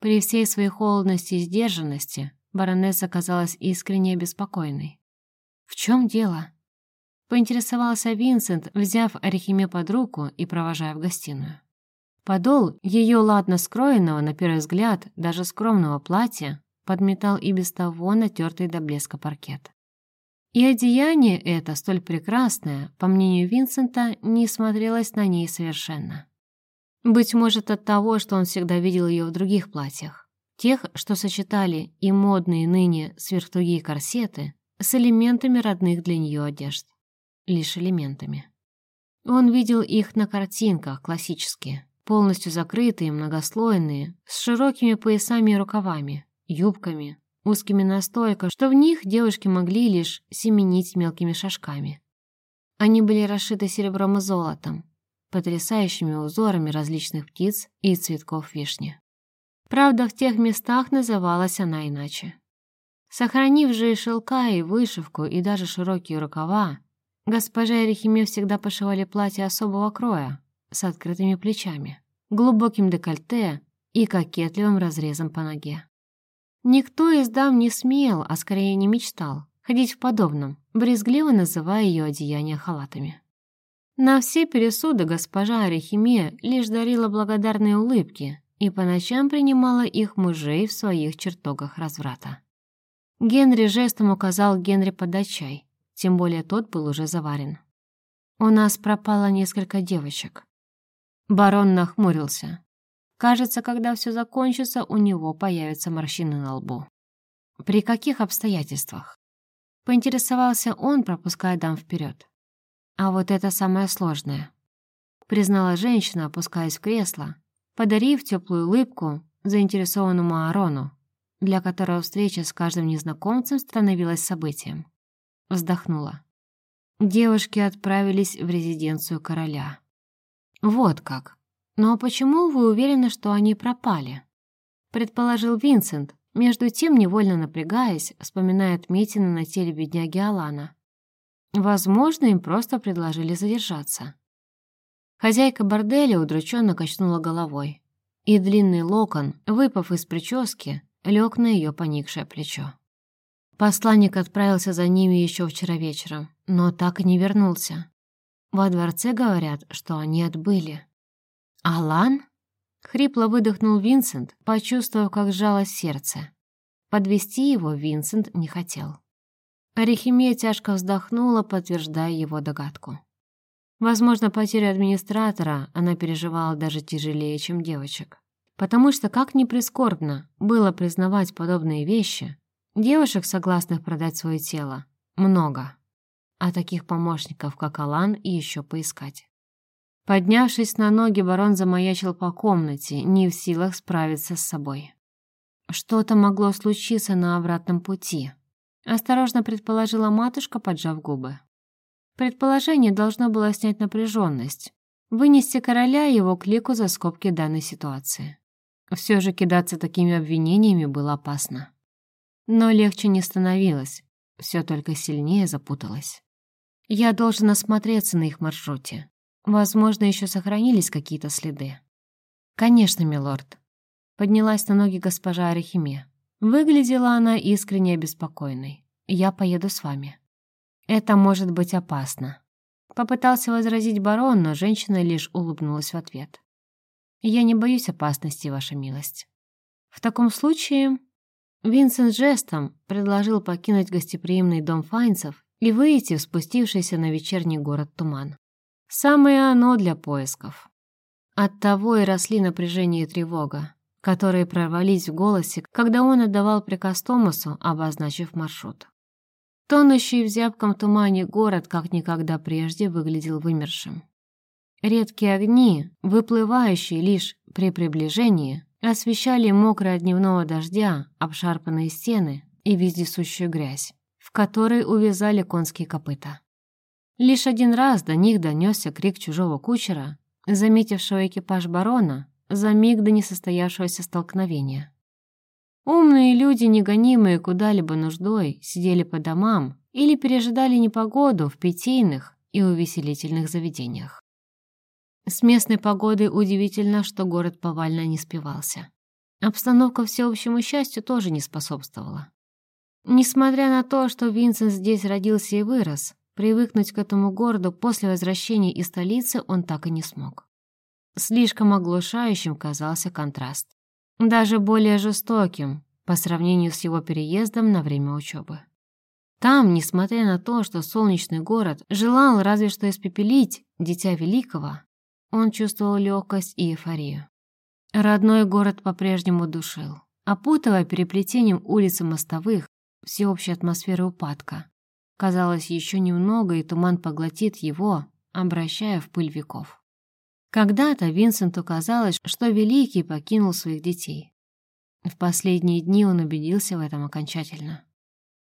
A: При всей своей холодности и сдержанности баронесса казалась искренне обеспокоенной. «В чем дело?» Поинтересовался Винсент, взяв Арихиме под руку и провожая в гостиную. Подол ее ладно скроенного, на первый взгляд, даже скромного платья, подметал и без того натертый до блеска паркет. И одеяние это, столь прекрасное, по мнению Винсента, не смотрелось на ней совершенно. Быть может от того, что он всегда видел ее в других платьях, тех, что сочетали и модные ныне сверхтугие корсеты с элементами родных для нее одежд. Лишь элементами. Он видел их на картинках, классические, полностью закрытые, многослойные, с широкими поясами и рукавами, юбками, узкими настолько, что в них девушки могли лишь семенить мелкими шажками. Они были расшиты серебром и золотом, потрясающими узорами различных птиц и цветков вишни. Правда, в тех местах называлась она иначе. Сохранив же и шелка, и вышивку, и даже широкие рукава, госпожа Эрихиме всегда пошивали платья особого кроя, с открытыми плечами, глубоким декольте и кокетливым разрезом по ноге. Никто из дам не смел, а скорее не мечтал, ходить в подобном, брезгливо называя ее одеяния халатами. На все пересуды госпожа Арихиме лишь дарила благодарные улыбки и по ночам принимала их мужей в своих чертогах разврата. Генри жестом указал Генри подать чай, тем более тот был уже заварен. «У нас пропало несколько девочек», Барон нахмурился. Кажется, когда все закончится, у него появятся морщины на лбу. При каких обстоятельствах? Поинтересовался он, пропуская дам вперед. А вот это самое сложное. Признала женщина, опускаясь в кресло, подарив теплую улыбку заинтересованному Аарону, для которого встреча с каждым незнакомцем становилась событием. Вздохнула. Девушки отправились в резиденцию короля. «Вот как. Но почему вы уверены, что они пропали?» Предположил Винсент, между тем невольно напрягаясь, вспоминая отметины на теле бедняги Алана. Возможно, им просто предложили задержаться. Хозяйка борделя удрученно качнула головой, и длинный локон, выпав из прически, лег на ее поникшее плечо. Посланник отправился за ними еще вчера вечером, но так и не вернулся. Во дворце говорят, что они отбыли. «Алан?» — хрипло выдохнул Винсент, почувствовав, как сжалось сердце. Подвести его Винсент не хотел. Арихимия тяжко вздохнула, подтверждая его догадку. Возможно, потерю администратора она переживала даже тяжелее, чем девочек. Потому что, как ни прискорбно было признавать подобные вещи, девушек, согласных продать свое тело, много а таких помощников, как Алан, еще поискать. Поднявшись на ноги, барон замаячил по комнате, не в силах справиться с собой. Что-то могло случиться на обратном пути. Осторожно предположила матушка, поджав губы. Предположение должно было снять напряженность, вынести короля и его клику за скобки данной ситуации. Все же кидаться такими обвинениями было опасно. Но легче не становилось, все только сильнее запуталось. Я должен осмотреться на их маршруте. Возможно, еще сохранились какие-то следы. Конечно, милорд. Поднялась на ноги госпожа Арихиме. Выглядела она искренне обеспокоенной. Я поеду с вами. Это может быть опасно. Попытался возразить барон, но женщина лишь улыбнулась в ответ. Я не боюсь опасности, ваша милость. В таком случае... Винсент жестом предложил покинуть гостеприимный дом Файнцев и выйти в спустившийся на вечерний город туман. Самое оно для поисков. Оттого и росли напряжение и тревога, которые прорвались в голосе, когда он отдавал приказ Томасу, обозначив маршрут. Тонущий в зябком тумане город как никогда прежде выглядел вымершим. Редкие огни, выплывающие лишь при приближении, освещали мокрые от дневного дождя обшарпанные стены и вездесущую грязь которой увязали конские копыта. Лишь один раз до них донесся крик чужого кучера, заметившего экипаж барона за миг до несостоявшегося столкновения. Умные люди, не гонимые куда-либо нуждой, сидели по домам или пережидали непогоду в питейных и увеселительных заведениях. С местной погодой удивительно, что город повально не спивался. Обстановка всеобщему счастью тоже не способствовала. Несмотря на то, что Винсент здесь родился и вырос, привыкнуть к этому городу после возвращения из столицы он так и не смог. Слишком оглушающим казался контраст. Даже более жестоким по сравнению с его переездом на время учебы. Там, несмотря на то, что солнечный город желал разве что испепелить Дитя Великого, он чувствовал легкость и эйфорию. Родной город по-прежнему душил, опутывая переплетением улиц и мостовых всеобщей атмосферы упадка. Казалось, еще немного, и туман поглотит его, обращая в пыль веков. Когда-то Винсенту казалось, что Великий покинул своих детей. В последние дни он убедился в этом окончательно.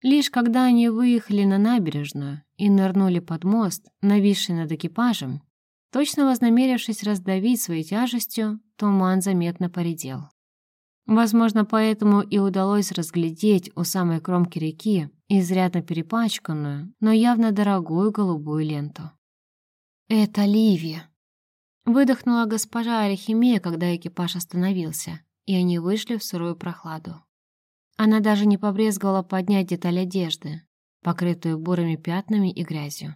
A: Лишь когда они выехали на набережную и нырнули под мост, нависший над экипажем, точно вознамерившись раздавить своей тяжестью, туман заметно поредел. Возможно, поэтому и удалось разглядеть у самой кромки реки изрядно перепачканную, но явно дорогую голубую ленту. «Это Ливия!» Выдохнула госпожа Арихимея, когда экипаж остановился, и они вышли в сырую прохладу. Она даже не побрезговала поднять деталь одежды, покрытую бурыми пятнами и грязью.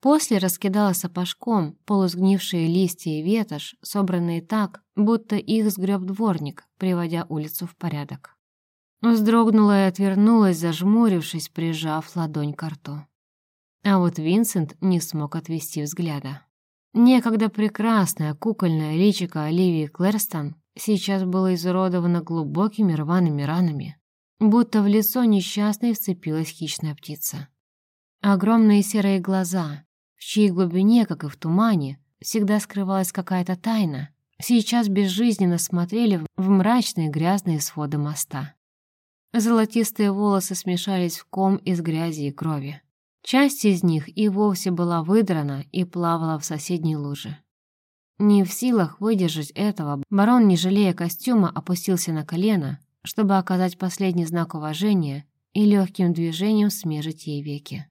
A: После раскидала сапожком полусгнившие листья и ветошь, собранные так, будто их сгреб дворник, приводя улицу в порядок. Вздрогнула и отвернулась, зажмурившись, прижав ладонь к рту. А вот Винсент не смог отвести взгляда. Некогда прекрасное кукольное личико Оливии Клэрстон сейчас было изуродовано глубокими рваными ранами, будто в лицо несчастной вцепилась хищная птица. Огромные серые глаза, в чьей глубине, как и в тумане, всегда скрывалась какая-то тайна, сейчас безжизненно смотрели в мрачные грязные своды моста. Золотистые волосы смешались в ком из грязи и крови. Часть из них и вовсе была выдрана и плавала в соседней луже. Не в силах выдержать этого, барон, не жалея костюма, опустился на колено, чтобы оказать последний знак уважения и легким движением смежить ей веки.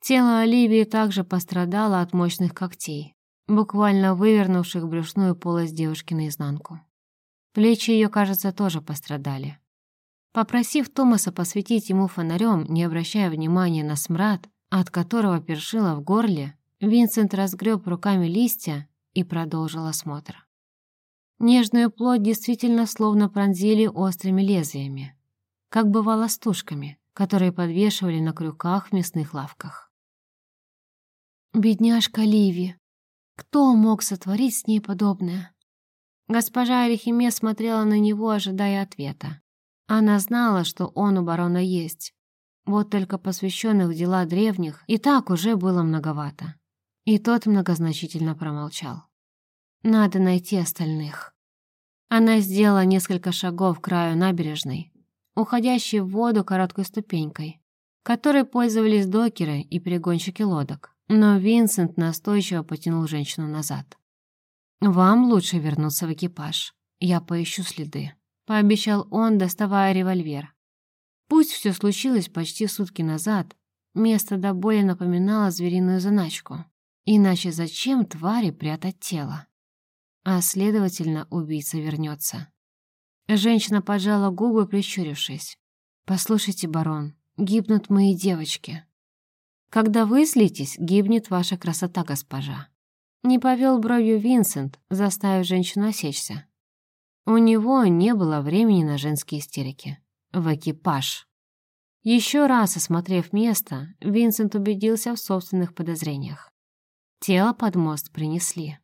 A: Тело Оливии также пострадало от мощных когтей, буквально вывернувших брюшную полость девушки наизнанку. Плечи ее, кажется, тоже пострадали. Попросив Томаса посветить ему фонарем, не обращая внимания на смрад, от которого першило в горле, Винсент разгреб руками листья и продолжил осмотр. Нежную плоть действительно словно пронзили острыми лезвиями, как бывало с тушками, которые подвешивали на крюках в мясных лавках. Бедняжка Ливи. Кто мог сотворить с ней подобное? Госпожа Арихиме смотрела на него, ожидая ответа. Она знала, что он у барона есть. Вот только посвященных в дела древних и так уже было многовато. И тот многозначительно промолчал. Надо найти остальных. Она сделала несколько шагов к краю набережной, уходящей в воду короткой ступенькой, которой пользовались докеры и перегонщики лодок. Но Винсент настойчиво потянул женщину назад. «Вам лучше вернуться в экипаж. Я поищу следы», — пообещал он, доставая револьвер. Пусть все случилось почти сутки назад, место до боли напоминало звериную заначку. Иначе зачем твари прятать тело? а, следовательно, убийца вернется. Женщина поджала губы, прищурившись. «Послушайте, барон, гибнут мои девочки. Когда вы слитесь, гибнет ваша красота, госпожа». Не повел бровью Винсент, заставив женщину осечься. У него не было времени на женские истерики. В экипаж. Еще раз осмотрев место, Винсент убедился в собственных подозрениях. Тело под мост принесли.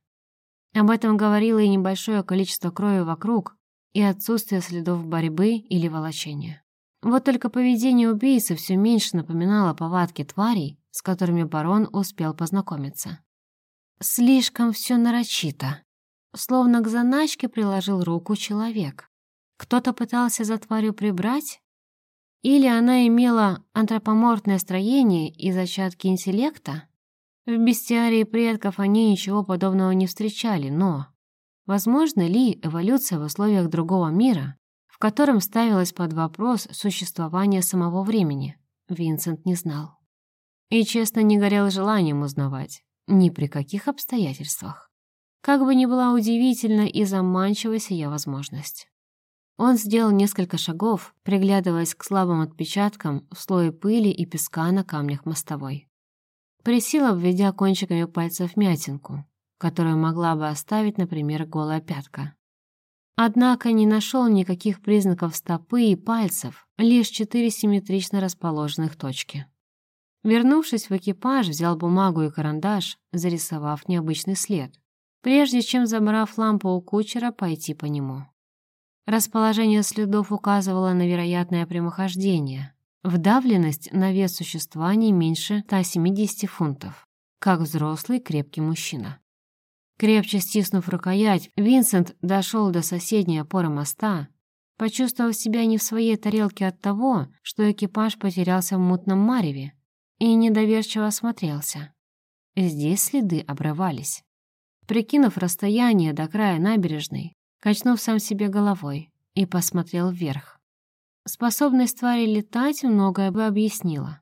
A: Об этом говорило и небольшое количество крови вокруг, и отсутствие следов борьбы или волочения. Вот только поведение убийцы все меньше напоминало повадки тварей, с которыми барон успел познакомиться. Слишком все нарочито. Словно к заначке приложил руку человек. Кто-то пытался за тварью прибрать? Или она имела антропоморфное строение и зачатки интеллекта? В бестиарии предков они ничего подобного не встречали, но... Возможно ли эволюция в условиях другого мира, в котором ставилось под вопрос существование самого времени, Винсент не знал. И честно не горел желанием узнавать, ни при каких обстоятельствах. Как бы ни была удивительна и заманчива сия возможность. Он сделал несколько шагов, приглядываясь к слабым отпечаткам в слое пыли и песка на камнях мостовой. Присела, введя кончиками пальцев мятинку, которую могла бы оставить, например, голая пятка. Однако не нашел никаких признаков стопы и пальцев, лишь четыре симметрично расположенных точки. Вернувшись в экипаж, взял бумагу и карандаш, зарисовав необычный след, прежде чем, забрав лампу у кучера, пойти по нему. Расположение следов указывало на вероятное прямохождение. Вдавленность на вес существа не меньше 170 фунтов, как взрослый крепкий мужчина. Крепче стиснув рукоять, Винсент дошел до соседней опоры моста, почувствовав себя не в своей тарелке от того, что экипаж потерялся в мутном мареве, и недоверчиво осмотрелся. Здесь следы обрывались. Прикинув расстояние до края набережной, качнув сам себе головой и посмотрел вверх. Способность твари летать многое бы объяснила.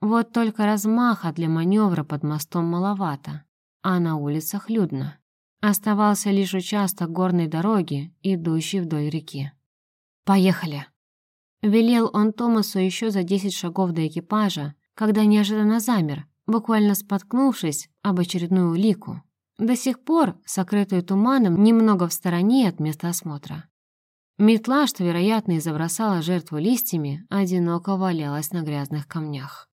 A: Вот только размаха для маневра под мостом маловато а на улицах людно. Оставался лишь участок горной дороги, идущий вдоль реки. «Поехали!» Велел он Томасу еще за десять шагов до экипажа, когда неожиданно замер, буквально споткнувшись об очередную улику, до сих пор сокрытую туманом немного в стороне от места осмотра. Метла, что, вероятно, и забросала жертву листьями, одиноко валялась на грязных камнях.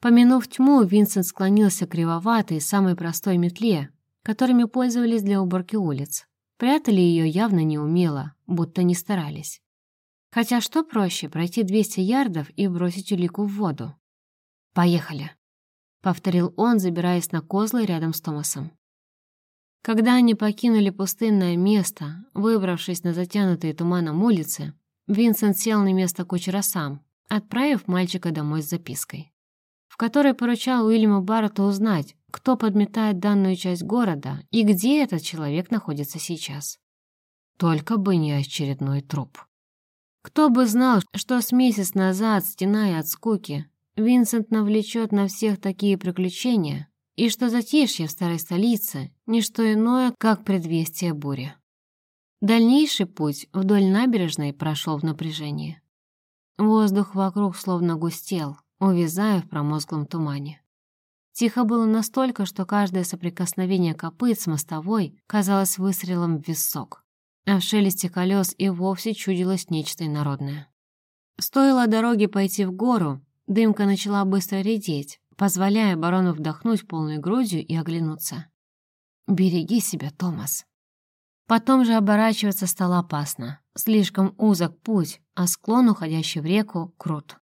A: Помянув тьму, Винсент склонился к кривоватой, самой простой метле, которыми пользовались для уборки улиц. Прятали ее явно неумело, будто не старались. Хотя что проще, пройти 200 ярдов и бросить улику в воду? «Поехали», — повторил он, забираясь на козлы рядом с Томасом. Когда они покинули пустынное место, выбравшись на затянутые туманом улицы, Винсент сел на место кучера сам, отправив мальчика домой с запиской которой поручал Уильяму Барретту узнать, кто подметает данную часть города и где этот человек находится сейчас. Только бы не очередной труп. Кто бы знал, что с месяц назад, стеная от скуки, Винсент навлечет на всех такие приключения, и что затишье в старой столице — не что иное, как предвестие бури. Дальнейший путь вдоль набережной прошел в напряжении. Воздух вокруг словно густел, увязая в промозглом тумане. Тихо было настолько, что каждое соприкосновение копыт с мостовой казалось выстрелом в висок, а в шелесте колес и вовсе чудилось нечто инородное. Стоило дороге пойти в гору, дымка начала быстро редеть, позволяя барону вдохнуть полной грудью и оглянуться. «Береги себя, Томас». Потом же оборачиваться стало опасно. Слишком узок путь, а склон, уходящий в реку, крут.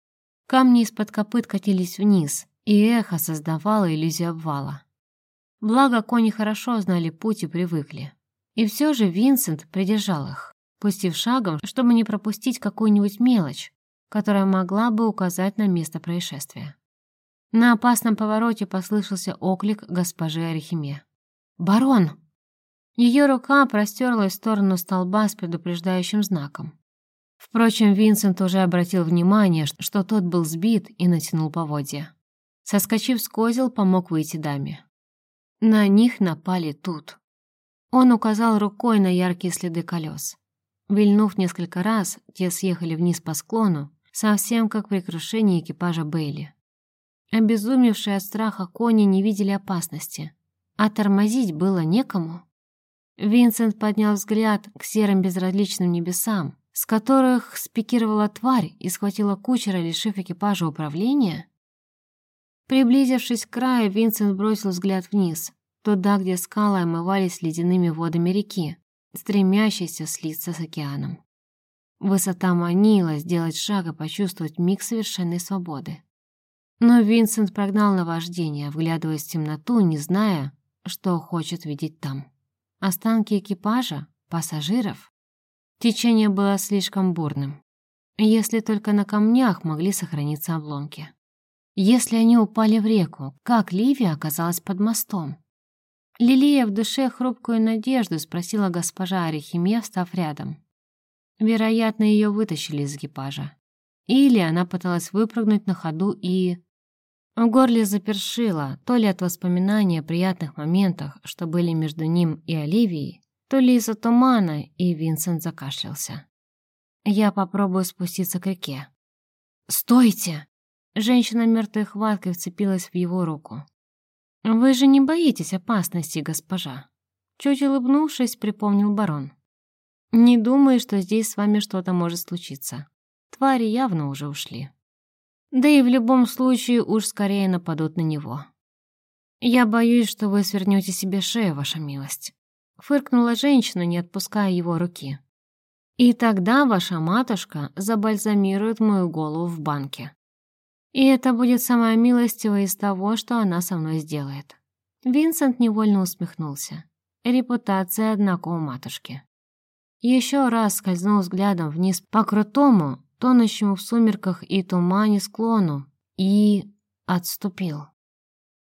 A: Камни из-под копыт катились вниз, и эхо создавало иллюзию обвала. Благо, кони хорошо знали путь и привыкли. И все же Винсент придержал их, пустив шагом, чтобы не пропустить какую-нибудь мелочь, которая могла бы указать на место происшествия. На опасном повороте послышался оклик госпожи Арихиме. «Барон!» Ее рука простерлась в сторону столба с предупреждающим знаком. Впрочем, Винсент уже обратил внимание, что тот был сбит и натянул поводья. Соскочив с козел, помог выйти даме. На них напали тут. Он указал рукой на яркие следы колес. Вильнув несколько раз, те съехали вниз по склону, совсем как при крушении экипажа Бейли. Обезумевшие от страха кони не видели опасности, а тормозить было некому. Винсент поднял взгляд к серым безразличным небесам, с которых спикировала тварь и схватила кучера, лишив экипажа управления? Приблизившись к краю, Винсент бросил взгляд вниз, туда, где скалы омывались ледяными водами реки, стремящейся слиться с океаном. Высота манила сделать шаг и почувствовать миг совершенной свободы. Но Винсент прогнал наваждение, вглядываясь в темноту, не зная, что хочет видеть там. Останки экипажа? Пассажиров? Течение было слишком бурным. Если только на камнях могли сохраниться обломки. Если они упали в реку, как Ливия оказалась под мостом? Лилия в душе хрупкую надежду спросила госпожа Арихимия, встав рядом. Вероятно, ее вытащили из экипажа. Или она пыталась выпрыгнуть на ходу и... В горле запершило, то ли от воспоминания о приятных моментах, что были между ним и Оливией, то ли из-за тумана, и Винсент закашлялся. «Я попробую спуститься к реке». «Стойте!» Женщина мертвой хваткой вцепилась в его руку. «Вы же не боитесь опасности, госпожа?» Чуть улыбнувшись, припомнил барон. «Не думаю, что здесь с вами что-то может случиться. Твари явно уже ушли. Да и в любом случае уж скорее нападут на него. Я боюсь, что вы свернете себе шею, ваша милость». Фыркнула женщина, не отпуская его руки. «И тогда ваша матушка забальзамирует мою голову в банке. И это будет самое милостивое из того, что она со мной сделает». Винсент невольно усмехнулся. Репутация, однако, у матушки. Еще раз скользнул взглядом вниз по крутому, тонущему в сумерках и тумане склону, и отступил.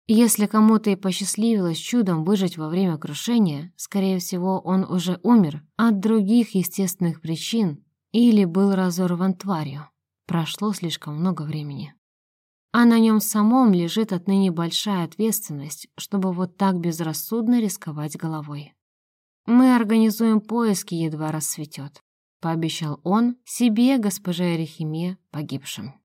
A: Если кому-то и посчастливилось чудом выжить во время крушения, скорее всего, он уже умер от других естественных причин или был разорван тварью. Прошло слишком много времени. А на нем самом лежит отныне большая ответственность, чтобы вот так безрассудно рисковать головой. «Мы организуем поиски, едва рассветет», — пообещал он себе, госпоже Эрихиме, погибшим.